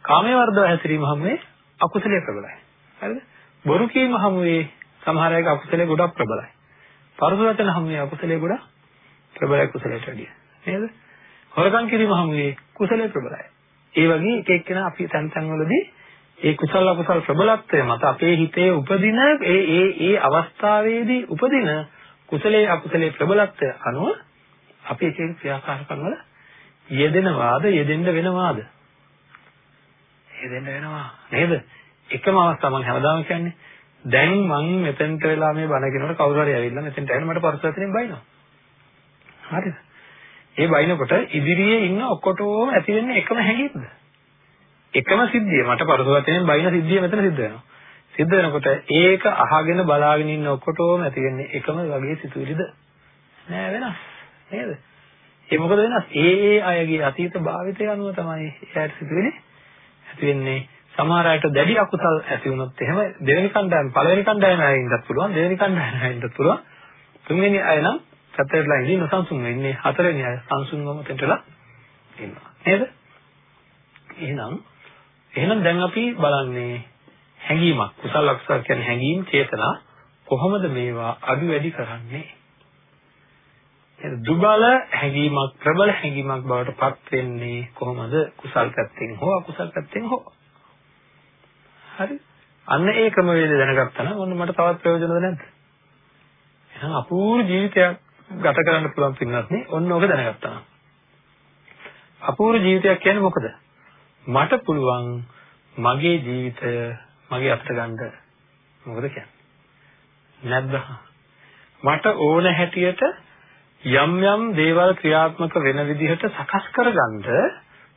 කාමයේ වර්ධව හැසිරීම හමුවේ අකුසලයේ ප්‍රබලයි. හරිද? බොරු කීම හමුවේ සමහර අයගේ අකුසලයේ ගොඩක් ප්‍රබලයි. පරස වචන හමුවේ අකුසලයේ ගොඩක් ප්‍රබලයි කුසලයට වැඩිය. නේද? හොරකම් කිරීම හමුවේ කුසලයේ ප්‍රබලයි. ඒ වගේ එක එක්කෙනා අපි තැන් තැන් වලදී ඒ කුසල අකුසල ප්‍රබලත්වය මත අපේ හිතේ උපදින ඒ ඒ ඒ අවස්ථාවේදී උපදින කුසලයේ අකුසලයේ ප්‍රබලත්වය අනුව අපි එක ක්‍රියාකාරකම් වල යෙදෙනවාද? යෙදෙන්න වෙනවාද? යෙදෙන්න වෙනවා. නේද? එකම අවස්ථාව මම හැමදාම කියන්නේ. දැන් මං මෙතෙන්ට වෙලා මේ බණ කියනකොට කවුරු හරි ඇවිල්ලා මෙතෙන්ට ඇවිල්ලා මට පරිසරයෙන් බයිනවා. හරිද? ඒ බයිනකොට ඉදිරියේ ඉන්න ඔක්කොටම ඇති වෙන්නේ එකම හැඟීමද එකම සිද්ධිය මට පරස වචනෙන් බයින සිද්ධිය මෙතන සිද්ධ වෙනවා. සිද්ධ වෙනකොට ඒක අහගෙන බලාගෙන ඉන්න ඔක්කොටම ඇති වෙන්නේ එකම වගේ සිතුවිලිද? නෑ වෙනස්. නේද? ඒ මොකද වෙනස්? ඒ ඒ අයගේ අතීත භාවිතය අනුව තමයි එයාට සිතුවිලි ඇති වෙන්නේ. සමහර අයට දැඩි අකුසල් ඇති වුණොත් එහෙම දෙවෙනි කණ්ඩායම පළවෙනි කණ්ඩායම අයින්දත් පුළුවන් දෙවෙනි කණ්ඩායම අයින්දත් පුළුවන් තුන්වෙනි අය නම් පැත්තටලා ඉඳි නොසන්සුන් වෙන්නේ හතරවෙනි අය සංසුන්වම තෙන්ටලා ඉන්නවා නේද එහෙනම් එහෙනම් දැන් අපි බලන්නේ හැඟීමක්. කුසල අකුසල කියන්නේ හැඟීම් චේතනා. කොහොමද මේවා අඩු වැඩි කරන්නේ? එහෙනම් දුබල හැඟීමක් ප්‍රබල හැඟීමක් බවට පත් වෙන්නේ කොහොමද? කුසල් පැත්තෙන් හෝ අකුසල් පැත්තෙන් හෝ. හරි. අන්න ඒ ක්‍රමවේදය දැනගත්තා නම් ඔන්න මට තවත් ප්‍රයෝජනද නැද්ද? එහෙනම් අපූර්ව ජීවිතයක් ගත කරන්න පුළුවන් පින්නත් නේ ඔන්න ඕක දැනගත්තා අපූර්ව ජීවිතයක් කියන්නේ මොකද? මට පුළුවන් මගේ ජීවිතය මගේ අතට ගන්න. මොකද කියන්නේ? නැද්ද? මට ඕන හැටියට යම් යම් දේවල් ක්‍රියාත්මක වෙන විදිහට සකස් කරගන්න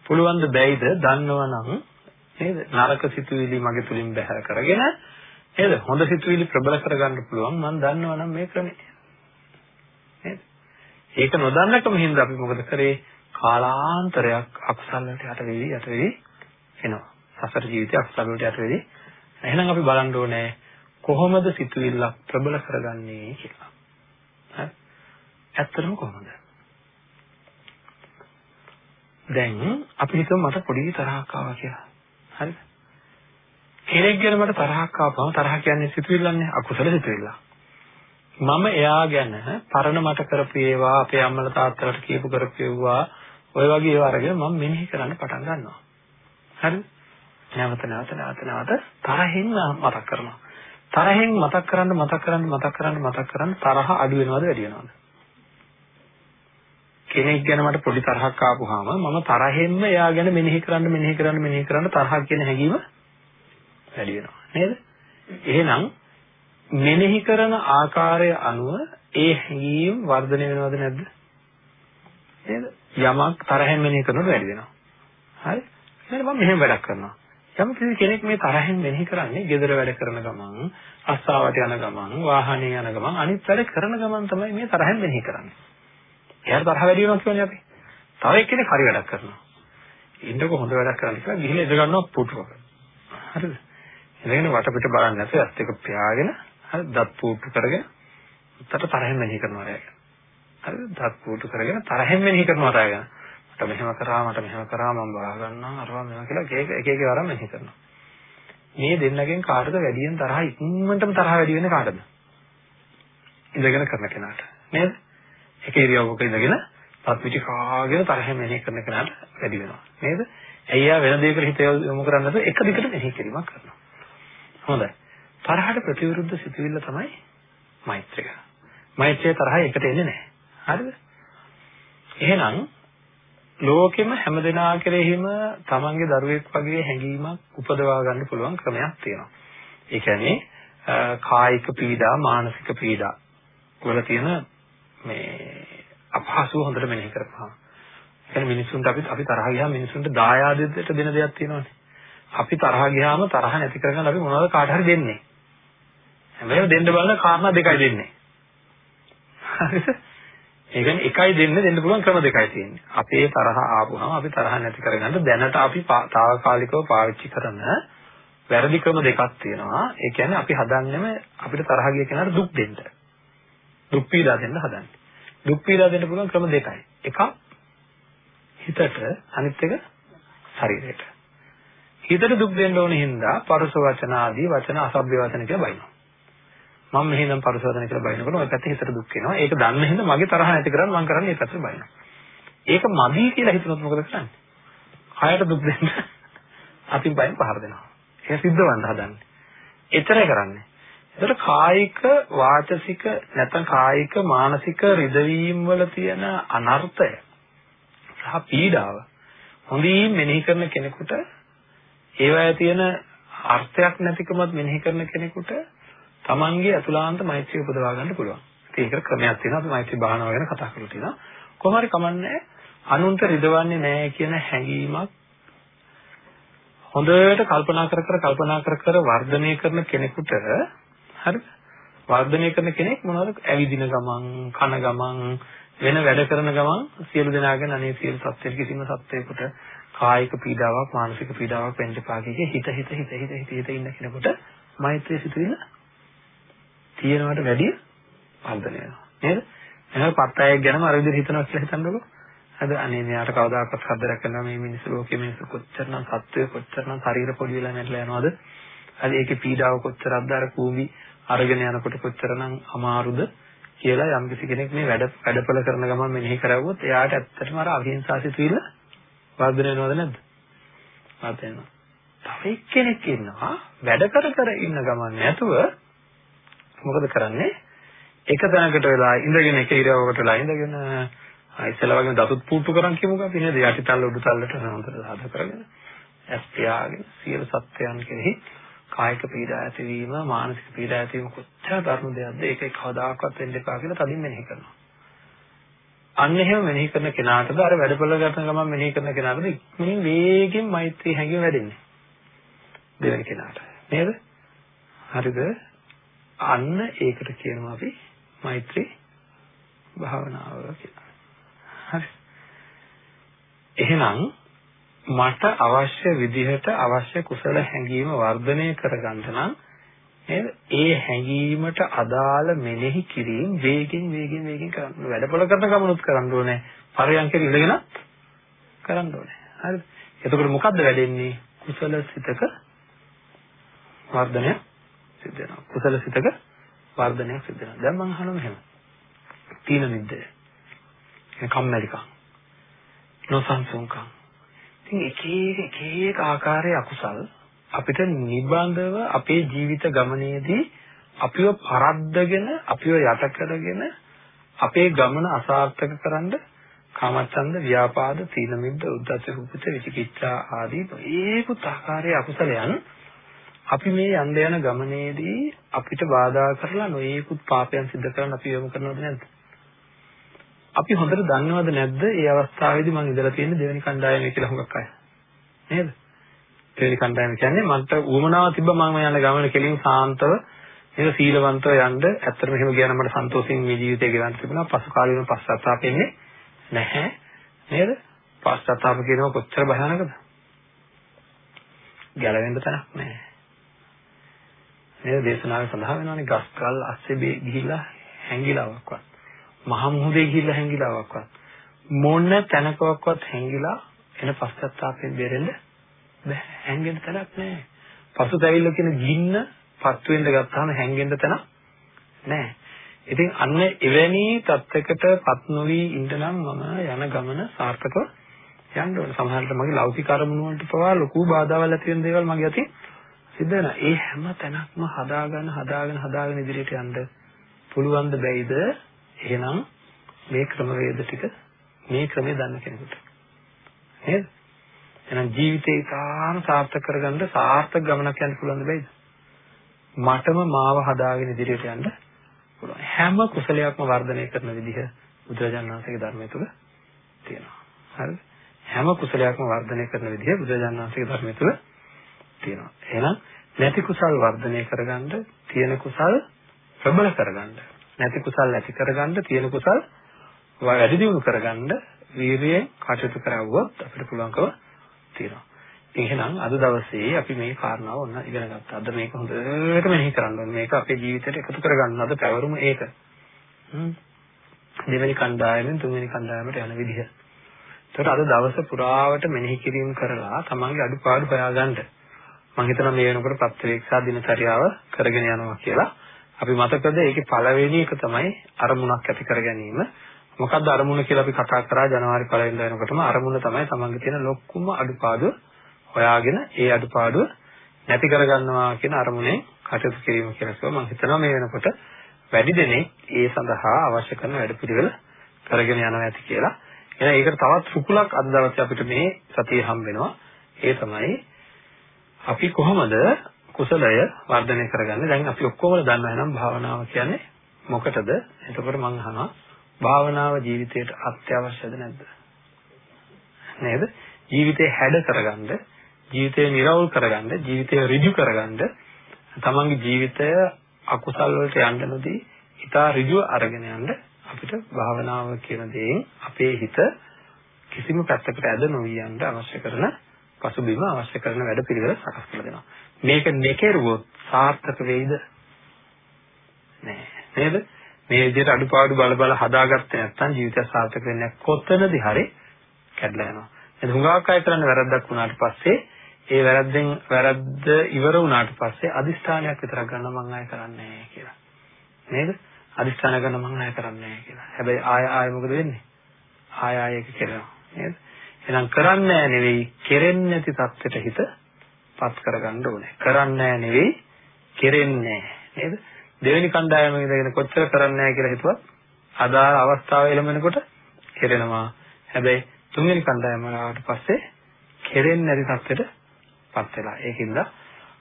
පුළුවන් ද බැයිද දන්නවනම් නේද? නරක සිතුවිලි මගේ තුලින් බැහැර කරගෙන නේද? හොඳ සිතුවිලි ප්‍රබල කරගන්න පුළුවන් මම දන්නවනම් මේ ක්‍රමය. නේද? ඒක නොදන්නකම හින්දා අපි මොකද කරේ? කාලාන්තරයක් අකුසල වලට යට වෙවි යට වෙවි එනවා. සසර ජීවිතය අකුසල වලට යට වෙවි. එහෙනම් අපි බලන්න ඕනේ කොහොමද සිතුවිල්ලක් ප්‍රබල කරගන්නේ කියලා. හරි? ඇත්තටම කොහොමද? දැන් අපි හිතමු මට පොඩි තරහක් ආවා කියලා. හරිද? කෙනෙක් ගැන මට තරහක් ආවම තරහ කියන්නේ සිතුවිල්ලන්නේ අකුසල සිතුවිල්ල. මම එයා ගැන පරණ මට කරපු ඒවා අපේ අම්මලා තාත්තලාට කියපු කරපු ඒවා ඔය වගේ ඒවා අරගෙන මම මෙනෙහි කරන්න පටන් ගන්නවා. හරි? නැවත නැවත නැවත නැවත තරහින් මතක් කරනවා. තරහෙන් මතක් කරන්න මතක් කරන්න මතක් කරන්න මතක් කරන්න තරහ අඩු වෙනවද වැඩි වෙනවද? කෙනෙක් ගැන මට පොඩි තරහක් ආපුවාම මම තරහෙන්ම එයා ගැන මෙනෙහි කරන්න මෙනෙහි කරන්න මෙනෙහි කරන්න තරහක් කියන හැඟීම වැඩි වෙනවා නේද? එහෙනම් මෙනෙහි කරන ආකාරය අනුව ඒ හැඟීම් වර්ධනය වෙනවද නැද්ද? නේද? යමක් තරහෙන් මෙනෙහි කරනකොට වැඩි වෙනවා. හරි? එහෙනම් මම මෙහෙම වැඩක් කරනවා. යම් කෙනෙක් මේ තරහෙන් මෙනෙහි කරන්නේ gedara වැඩ කරන ගමන්, අස්සාවට යන ගමන්, වාහනේ යන ගමන්, අනිත් වැඩ කරන ගමන් තමයි මේ තරහෙන් මෙනෙහි කරන්නේ. එයාට තරහ වැඩි වෙනවා කියන්නේ අපි. තව එක්කෙනෙක් හරි වැඩක් කරනවා. ඉන්නකො හොඳ වැඩක් කරන්න කියලා ගිහින් ඉඳ ගන්නවා පුටුවක. හරිද? ඉඳගෙන වටපිට බලන්නේ නැතුව ඇස් දෙක පියාගෙන හරි දත් පුටු කරගෙන උත්තර තරහෙන් මෙනෙහි කරනවා එයා. හරිද? දත් පුටු කරගෙන තරහෙන් මෙනෙහි කරනවා තාගෙන. මට මෙහෙම කරා මට මෙහෙම කරා මම බලා ගන්නවා අරවා මෙහෙම කියලා එක එක එක එක වරම් මෙහෙ කරනවා. මේ දෙන්නගෙන් කාටද වැඩියෙන් තරහ ඉක්මනටම තරහ වැඩි වෙන්නේ කාටද? ඉඳගෙන කරන කෙනාට. නේද? එක ඉරියව්වක ඉඳගෙන සත් පිටි කාගෙන තරහ මෙනෙහි කරන කෙනාට වැඩි වෙනවා. නේද? එයා වෙන දෙයකට හිත යොමු කරන්නේ නැතුව එක දිගට මෙනෙහි කිරීමක් කරනවා. හොඳයි. තරහට ප්‍රතිවිරුද්ධ සිතුවිල්ල තමයි මෛත්‍රිය. මෛත්‍රිය තරහ එකට එන්නේ නැහැ. හරිද? එහෙනම් ලෝකෙම හැමදෙනා කෙරෙහිම තමන්ගේ දරුවෙක් වගේ හැඟීමක් උපදවා ගන්න පුළුවන් ක්‍රමයක් තියෙනවා. ඒ කියන්නේ කායික පීඩා, මානසික පීඩා වල තියෙන මේ අපහසුව හොඳට මෙනෙහි කරපුවා. ඒ කියන්නේ මිනිස්සුන්ට අපි අපි තරහ ගියාම මිනිස්සුන්ට දායාදයට දෙන දෙයක් තියෙනවානේ. අපි තරහ ගියාම තරහ නැති කරගන්න අපි මොනවද කාට හරි දෙන්නේ. හැබැයි දෙන්න බලන කාරණා දෙකයි දෙන්නේ. හරිද? ඒ කියන්නේ එකයි දෙන්න දෙන්න පුළුවන් ක්‍රම දෙකයි තියෙන්නේ. අපේ තරහ ආපුහම අපි තරහ නැති කරගන්න දැනට අපි తాවකාලිකව පාවිච්චි කරන වැරදි ක්‍රම දෙකක් තියෙනවා. ඒ කියන්නේ අපි හදන්නෙම අපිට තරහ ගිය කෙනාට දුක් දෙන්න. දුක් පීඩා දෙන්න හදන්නේ. දුක් පීඩා දෙන්න පුළුවන් ක්‍රම දෙකයි. එකක් හිතට අනිත් එක ශරීරයට. හිතට දුක් දෙන්න ඕනේ හින්දා පරස වචන ආදී වචන අසභ්‍ය වචන කියලා බයිනවා. මම මෙහෙනම් පරස වචන කියලා බයිනකොට ওই පැත්තේ හිතට දුක් වෙනවා. ඒක දන්න හින්දා මගේ තරහ නැති කරන්න මම කරන්නේ ඒ පැත්තට බයිනවා. ඒක මදි කියලා හිතනොත් මොකද කරන්නේ? කයට දුක් දෙන්න අතින් බයෙන් පහර දෙනවා. ඒක සිද්ධවන්න හදන්නේ. එතරම් කරන්නේ. ඒකට කායික වාචසික නැත්නම් කායික මානසික රිදවීම් වල තියෙන අනර්ථය සහ පීඩාව හොඳින් මෙනෙහි කරන කෙනෙකුට ඒවැය තියෙන අර්ථයක් නැතිකමත් මෙනෙහි කරන කෙනෙකුට තමන්ගේ අතුලාන්ත මෛත්‍රිය උපදවා ගන්න පුළුවන්. ඒකට ක්‍රමයක් තියෙනවා අපි මෛත්‍රී භාවනාව ගැන කතා කරලා තියෙනවා. කොහොම හරි කමන්නේ අනුන්ට රිදවන්නේ නැහැ කියන හැඟීමක් හොඳට කල්පනා කර කර කල්පනා කර කර වර්ධනය කරන කෙනෙකුට හරි වර්ධනය කරන කෙනෙක් මොනවද ඇවිදින ගමන් කන ගමන් වෙන වැඩ කරන ගමන් සියලු දෙනාගෙන අනේ සියලු සත්ත්වෙ කිසිම සත්ත්වයකට කායික පීඩාවක් මානසික පීඩාවක් වෙන්න එපා කිය හිත හිත හිත හිත හිත හිත ඉන්න කෙනෙකුට මෛත්‍රිය සිදුවින තියෙනවට වැඩිය වර්ධනය වෙනවා. නේද? එහෙනම් පත්තයෙක් ගැනම අර විදිහට හිතනවා කියලා හිතන්නකෝ. අද අනේ මෙයාට කවදාකවත් හදරක් කරනවා මේ මිනිස්සු ලෝකයේ මිනිස්සු කොච්චරනම් සත්වය කොච්චරනම් ශරීර පොඩි වෙලා නැట్లా යනවද? අද ඒකේ පීඩාව කොච්චරක්ද? අර කූඹි අරගෙන යනකොට කොච්චරනම් අමාරුද කියලා යම් කිසි කෙනෙක් මේ වැඩ වැඩපල කරන ගමන් මෙනෙහි කරවුවොත් එයාට ඇත්තටම අර අහිංසා සිතුවිල්ල වර්ධනය වෙනවද නැද්ද? වර්ධනය වෙනවා. තව එක්කෙනෙක් ඉන්නවා වැඩ කර කර ඉන්න ගමන් නැතුව මොකද කරන්නේ? එක තැනකට වෙලා ඉඳගෙන එක ඉරියව්වකට වෙලා ඉඳගෙන ඉස්සෙල්ලා වගේ දතුත් පුට්ටු කරන් කියමුකෝ අපි නේද? යටිතල්ල උඩුතල්ලට හොඳට සාද කරගෙන ඇස් පියාගෙන සියලු සත්‍යයන් කෙරෙහි කායික පීඩා ඇතිවීම මානසික පීඩා ඇතිවීම කොච්චර දරුණු දෙයක්ද? ඒක කවදාකවත් වෙන්න එපා කියලා තදින් මෙනෙහි කරනවා. අන්න එහෙම මෙනෙහි කරන කෙනාටද අර වැඩපොළ ගන්න ගමන් මෙනෙහි කරන කෙනාටද ඉක්මනින් වේගෙන් මෛත්‍රී හැඟීම වැඩෙන්නේ. දෙවෙනි කෙනාට. නේද? හරිද? අන්න ඒකට කියනවා අපි මෛත්‍රී භාවනාව කියලා හරි. එහෙනම් මට අවශ්‍ය විදිහට අවශ්‍ය කුසල හැඟීම වර්ධනය කරගන්න නම් නේද? ඒ හැඟීමට අදාළ මෙනෙහි කිරීම වේගෙන් වේගෙන් වේගෙන් කරන්න ඕනේ. වැඩපොළ කරන ගමනුත් කරන්න ඕනේ. පරයන්කේ ඉඳගෙන කරන්න ඕනේ. හරිද? එතකොට මොකද්ද වැඩෙන්නේ? කුසල සිතක වර්ධනය සිද්ධ වෙනවා. කුසල සිතක වර්ධනයක් සිද්ධ වෙනවා. දැන් මම අහනවා මෙහෙම. තීන මිද්දේ කම්මැලිකම් නොසන්සුන්කම් ඉතින් එක එක එක එක ආකාරයේ අකුසල් අපිට නිබඳව අපේ ජීවිත ගමනේදී අපිව පරද්දගෙන අපිව යට කරගෙන අපේ ගමන අසාර්ථක කරන්න කාමච්ඡන්ද ව්‍යාපාද තීන මිද්ද උද්ධච්ච කුච්ච විචිකිච්ඡා ආදී ඒකුත් ආකාරයේ අකුසලයන් අපි මේ යන්න යන ගමනේදී අපිට බාධා කරලා නොයේකුත් පාපයන් සිදු කරන්න අපි යොමු කරනවද නැද්ද අපි හොඳට දන්නවද නැද්ද මේ අවස්ථාවේදී මම ඉඳලා තියෙන දෙවෙනි කණ්ඩායමේ කියලා හුඟක් අය. නේද? දෙවෙනි කණ්ඩායම කියන්නේ මන්ට උවමනාව තිබ්බ මම යන ගමන කෙලින් සාන්තව නේද සීලවන්තව යන්න ඇත්තටම එහෙම ගියා නම් මට සන්තෝෂයෙන් මේ ජීවිතය ගෙවන්න තිබුණා. පසු කාලේ වෙන පස්සත්තාපෙන්නේ නැහැ. නේද? පස්සත්තාප කියනවා කොච්චර භයානකද? ගැලවෙන්න තැනක් නැහැ. නේද? දේශනාවේ සඳහන් වෙනවානේ ගස්කල් අස්සේ ගිහිලා හැංගිලාවක්වත්. මහ මුහුදේ ගිහිල්ලා හැංගිලාවක්වත් මොන තැනකවත් හැංගිලා එන පශ්චාත්තාපයෙන් බේරෙන්න බෑ හැංගෙන්න තැනක් නෑ පසුතැවිල්ල කියන ගින්න පත්තු වෙන්න ගත්තාම හැංගෙන්න තැනක් නෑ ඉතින් අන්න එවැනි තත්යකටපත් නොවි ඉන්න නම් මම යන ගමන සාර්ථකව යන්න ඕනේ. සමහරවිට මගේ ලෞකික අරමුණු වලට පවා ලොකු බාධාවල් ඇති වෙන දේවල් මගේ අතින් සිද්ධ වෙනවා. ඒ හැම තැනක්ම හදාගෙන හදාගෙන හදාගෙන ඉදිරියට යන්න පුළුවන් ද බැයිද? එහෙනම් මේ ක්‍රමවේද ටික මේ ක්‍රමය දන්න කෙනෙකුට. නේද? එහෙනම් ජීවිතේ තාම සාර්ථක කරගන්න සාර්ථක ගමනක් යන්න පුළුවන් ද බැයිද? මටම මාව හදාගෙන ඉදිරියට යන්න පුළුවන්. හැම කුසලයක්ම වර්ධනය කරන විදිහ බුදුරජාණන් වහන්සේගේ ධර්මය තුල තියෙනවා. හරිද? හැම කුසලයක්ම වර්ධනය කරන විදිහ බුදුරජාණන් වහන්සේගේ ධර්මය තුළ තියෙනවා. එහෙනම් නැති කුසල් වර්ධනය කරගන්න, තියෙන කුසල් ප්‍රබල කරගන්න, නැති කුසල් ඇති කරගන්න, තියෙන කුසල් වැඩි දියුණු කරගන්න වීර්යයෙන් කටයුතු කරවුවොත් අපිට පුළුවන්කම තියෙනවා. එහෙනම් අද දවසේ අපි මේ කාරණාව ඔන්න ඉගෙන ගත්තා. අද මේක හොඳට මෙනෙහි කරන්න ඕනේ. මේක අපේ ජීවිතයට එකතු කරගන්න අද පැවරුම ඒක. දෙවෙනි කණ්ඩායමෙන් තුන්වෙනි කණ්ඩායමට යන විදිහ. ඒකට අද දවස පුරාවට මෙනෙහි කිරීම කරලා තමන්ගේ අඩුපාඩු හොයාගන්න. මම හිතනවා මේ වෙනකොට ප්‍රත්‍යක්ෂා දිනචරියාව කරගෙන යනවා කියලා. අපි මතකද ඒකේ පළවෙනි එක තමයි අරමුණක් ඇති කර ගැනීම. මොකක්ද අරමුණ කියලා අපි කතා කරා ජනවාරි පළවෙනිදා වෙනකොටම අරමුණ තමයි තමන්ගේ තියෙන ලොකුම අඩුපාඩුව හොයාගෙන ඒ අඩුපාඩුව නැති කරගන්නවා කියන අරමුණේ කටයුතු කිරීම කියලා කිව්වා. මම හිතනවා මේ වෙනකොට වැඩි දෙනෙක් ඒ සඳහා අවශ්‍ය කරන වැඩපිළිවෙල කරගෙන යනවා ඇති කියලා. එහෙනම් ඒකට තවත් රුකුලක් අද දවසේ අපිට මේ සතියේ හම්බ වෙනවා. ඒ තමයි අපි කොහොමද කුසලය වර්ධනය කරගන්නේ? දැන් අපි ඔක්කොම දන්නවා එහෙනම් භාවනාව කියන්නේ මොකටද? එතකොට මම අහනවා භාවනාව ජීවිතයට අත්‍යවශ්‍යද නැද්ද? නේද? ජීවිතේ හැඩ කරගන්න, ජීවිතේ නිර්වෘල් කරගන්න, ජීවිතේ ඍජු කරගන්න, තමන්ගේ ජීවිතය අකුසල් වලට යන්න නොදී, ඊට ඍජුව අරගෙන යන්න අපිට භාවනාව කියන දේෙන් අපේ හිත කිසිම පැත්තකට ඇද නොවී යන්න අවශ්‍ය කරන පසුබිම අවශ්‍ය කරන වැඩ පිළිවෙල සකස් කරලා දෙනවා. මේක නෙකරුවොත් සාර්ථක වෙයිද? නෑ. නේද? මේ විදිහට අඩුපාඩු බල බල හදාගත්තේ නැත්නම් ජීවිතය සාර්ථක වෙන්නේ කොතනදී හරි කැඩලා යනවා. එහෙනම් හුඟක් අය කරන්නේ වැරද්දක් වුණාට පස්සේ ඒ වැරද්දෙන් වැරද්ද ඉවර වුණාට පස්සේ අදිස්ථානයක් විතරක් ගන්න මං ආය කරන්නේ නැහැ කියලා. නේද? අදිස්ථාන කරන මං ණය කරන්නේ නැහැ කියලා. හැබැයි ආය ආය මොකද වෙන්නේ? ආය ආය එක කරනවා නේද? එහෙනම් කරන්නේ නෙවෙයි කෙරෙන්නේ නැති தත්ත්වයට හිත පත් කරගන්න ඕනේ. කරන්නේ නෙවෙයි කෙරෙන්නේ නේද? දෙවෙනි කණ්ඩායම ඉඳගෙන කොච්චර කරන්නේ නැහැ කියලා හිතුවත් අදාළ අවස්ථාව එළමෙනකොට කෙරෙනවා. හැබැයි තුන්වෙනි කණ්ඩායම ආවට පස්සේ කෙරෙන්නේ නැති தත්ත්වයට පත් වෙලා. ඒකින්ද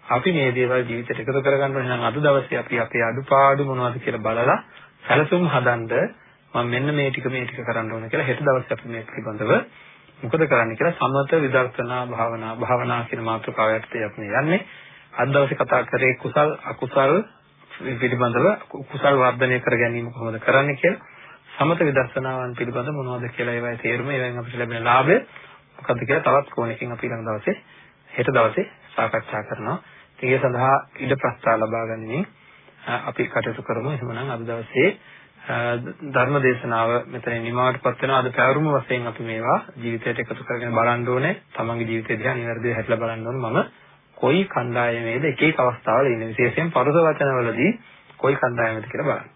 අපි මේ දේවල් ජීවිතයට එකතු කරගන්න ඕනේ නම් අද දවසේ අපි අපේ අඩුපාඩු මොනවද කියලා බලලා සැලසුම් හදන්න මම මෙන්න මේ ටික මේ ටික කරන්න ඕන කියලා හෙට දවසේ අපි මේ පිළිබඳව මොකද කරන්න කියලා සමත විදර්ශනා භාවනා භාවනා කියන මාතෘකාව යටතේ අපි යන්නේ අද දවසේ කතා කරේ කුසල් අකුසල් පිළිබඳව කුසල් වර්ධනය කර ගැනීම කොහොමද කරන්නේ කියලා. සමත විදර්ශනාවන් පිළිබඳ මොනවද කියලා ඒවායේ තේරුම. ඒවෙන් අපිට ලැබෙන ලාභය මොකද්ද කියලා තවත් කෝණකින් අපි ඊළඟ දවසේ හෙට දවසේ සාකච්ඡා කරනවා. ඒ සඳහා ඉඩ ප්‍රස්තාව ලබා ගැනීම අපි කටයුතු කරමු. එහෙමනම් අද දවසේ ධර්ම දේශනාව මෙතනින් නිමවටපත් වෙනවා. අද පැවරුම වශයෙන් අපි මේවා ජීවිතයට එකතු කරගෙන බලන්න ඕනේ. තමන්ගේ ජීවිතය දිහා නිවැරදිව හැටලා බලන්න ඕනේ. මම කොයි කණ්ඩායමේද එක එක අවස්ථාවල ඉන්නේ. විශේෂයෙන් පරස වචනවලදී කොයි කණ්ඩායමද කියලා බලන්න.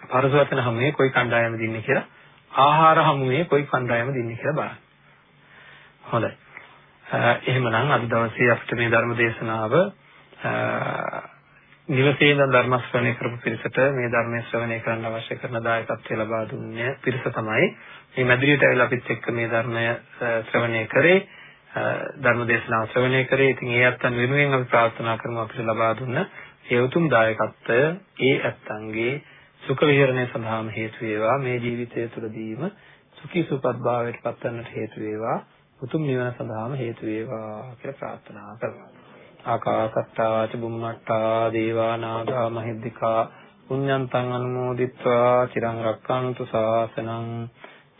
පරස වචන හැමේ කොයි කණ්ඩායමද ඉන්නේ කියලා ආහාර හැමේ කොයි කණ්ඩායමද ඉන්නේ කියලා බලන්න. හොඳයි. එහෙමනම් අද දවසේ අපිට මේ ධර්ම දේශනාව නිවසේ ඉඳන් ධර්ම ශ්‍රවණය කරපු පිරිසට මේ ධර්මයේ ශ්‍රවණය කරන්න අවශ්‍ය කරන දායකත්වය ලබා දුන්නේ පිරිස තමයි. මේ මැදිරියට ඇවිල්ලා අපිත් එක්ක මේ ධර්මය ශ්‍රවණය කරේ. ධර්ම දේශනාව ශ්‍රවණය කරේ. ඉතින් ඒ අත්තන් වෙනුවෙන් අපි ප්‍රාර්ථනා කරමු අපිට ලබා දුන්න ඒ උතුම් දායකත්වය ඒ අත්තන්ගේ සුඛ විහරණය සඳහාම හේතු වේවා. මේ ජීවිතය තුළදීම සුඛී සුවපත් භාවයට පත්වන්නට හේතු වේවා. උතුම් නිවන සඳහාම හේතු වේවා කියලා ප්‍රාර්ථනා කරනවා. ආකාසත්තා ච බුම්මත්තා දේවා නාග මහිද්దికා පුඤ්ඤන්තං අනුමෝදිත්වා චිරං රක්ඛන්තු ශාසනං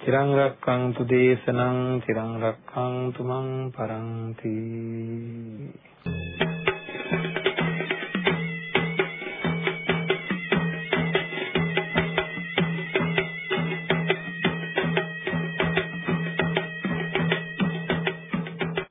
චිරං රක්ඛන්තු දේශනං චිරං රක්ඛන්තු මං පරන්ති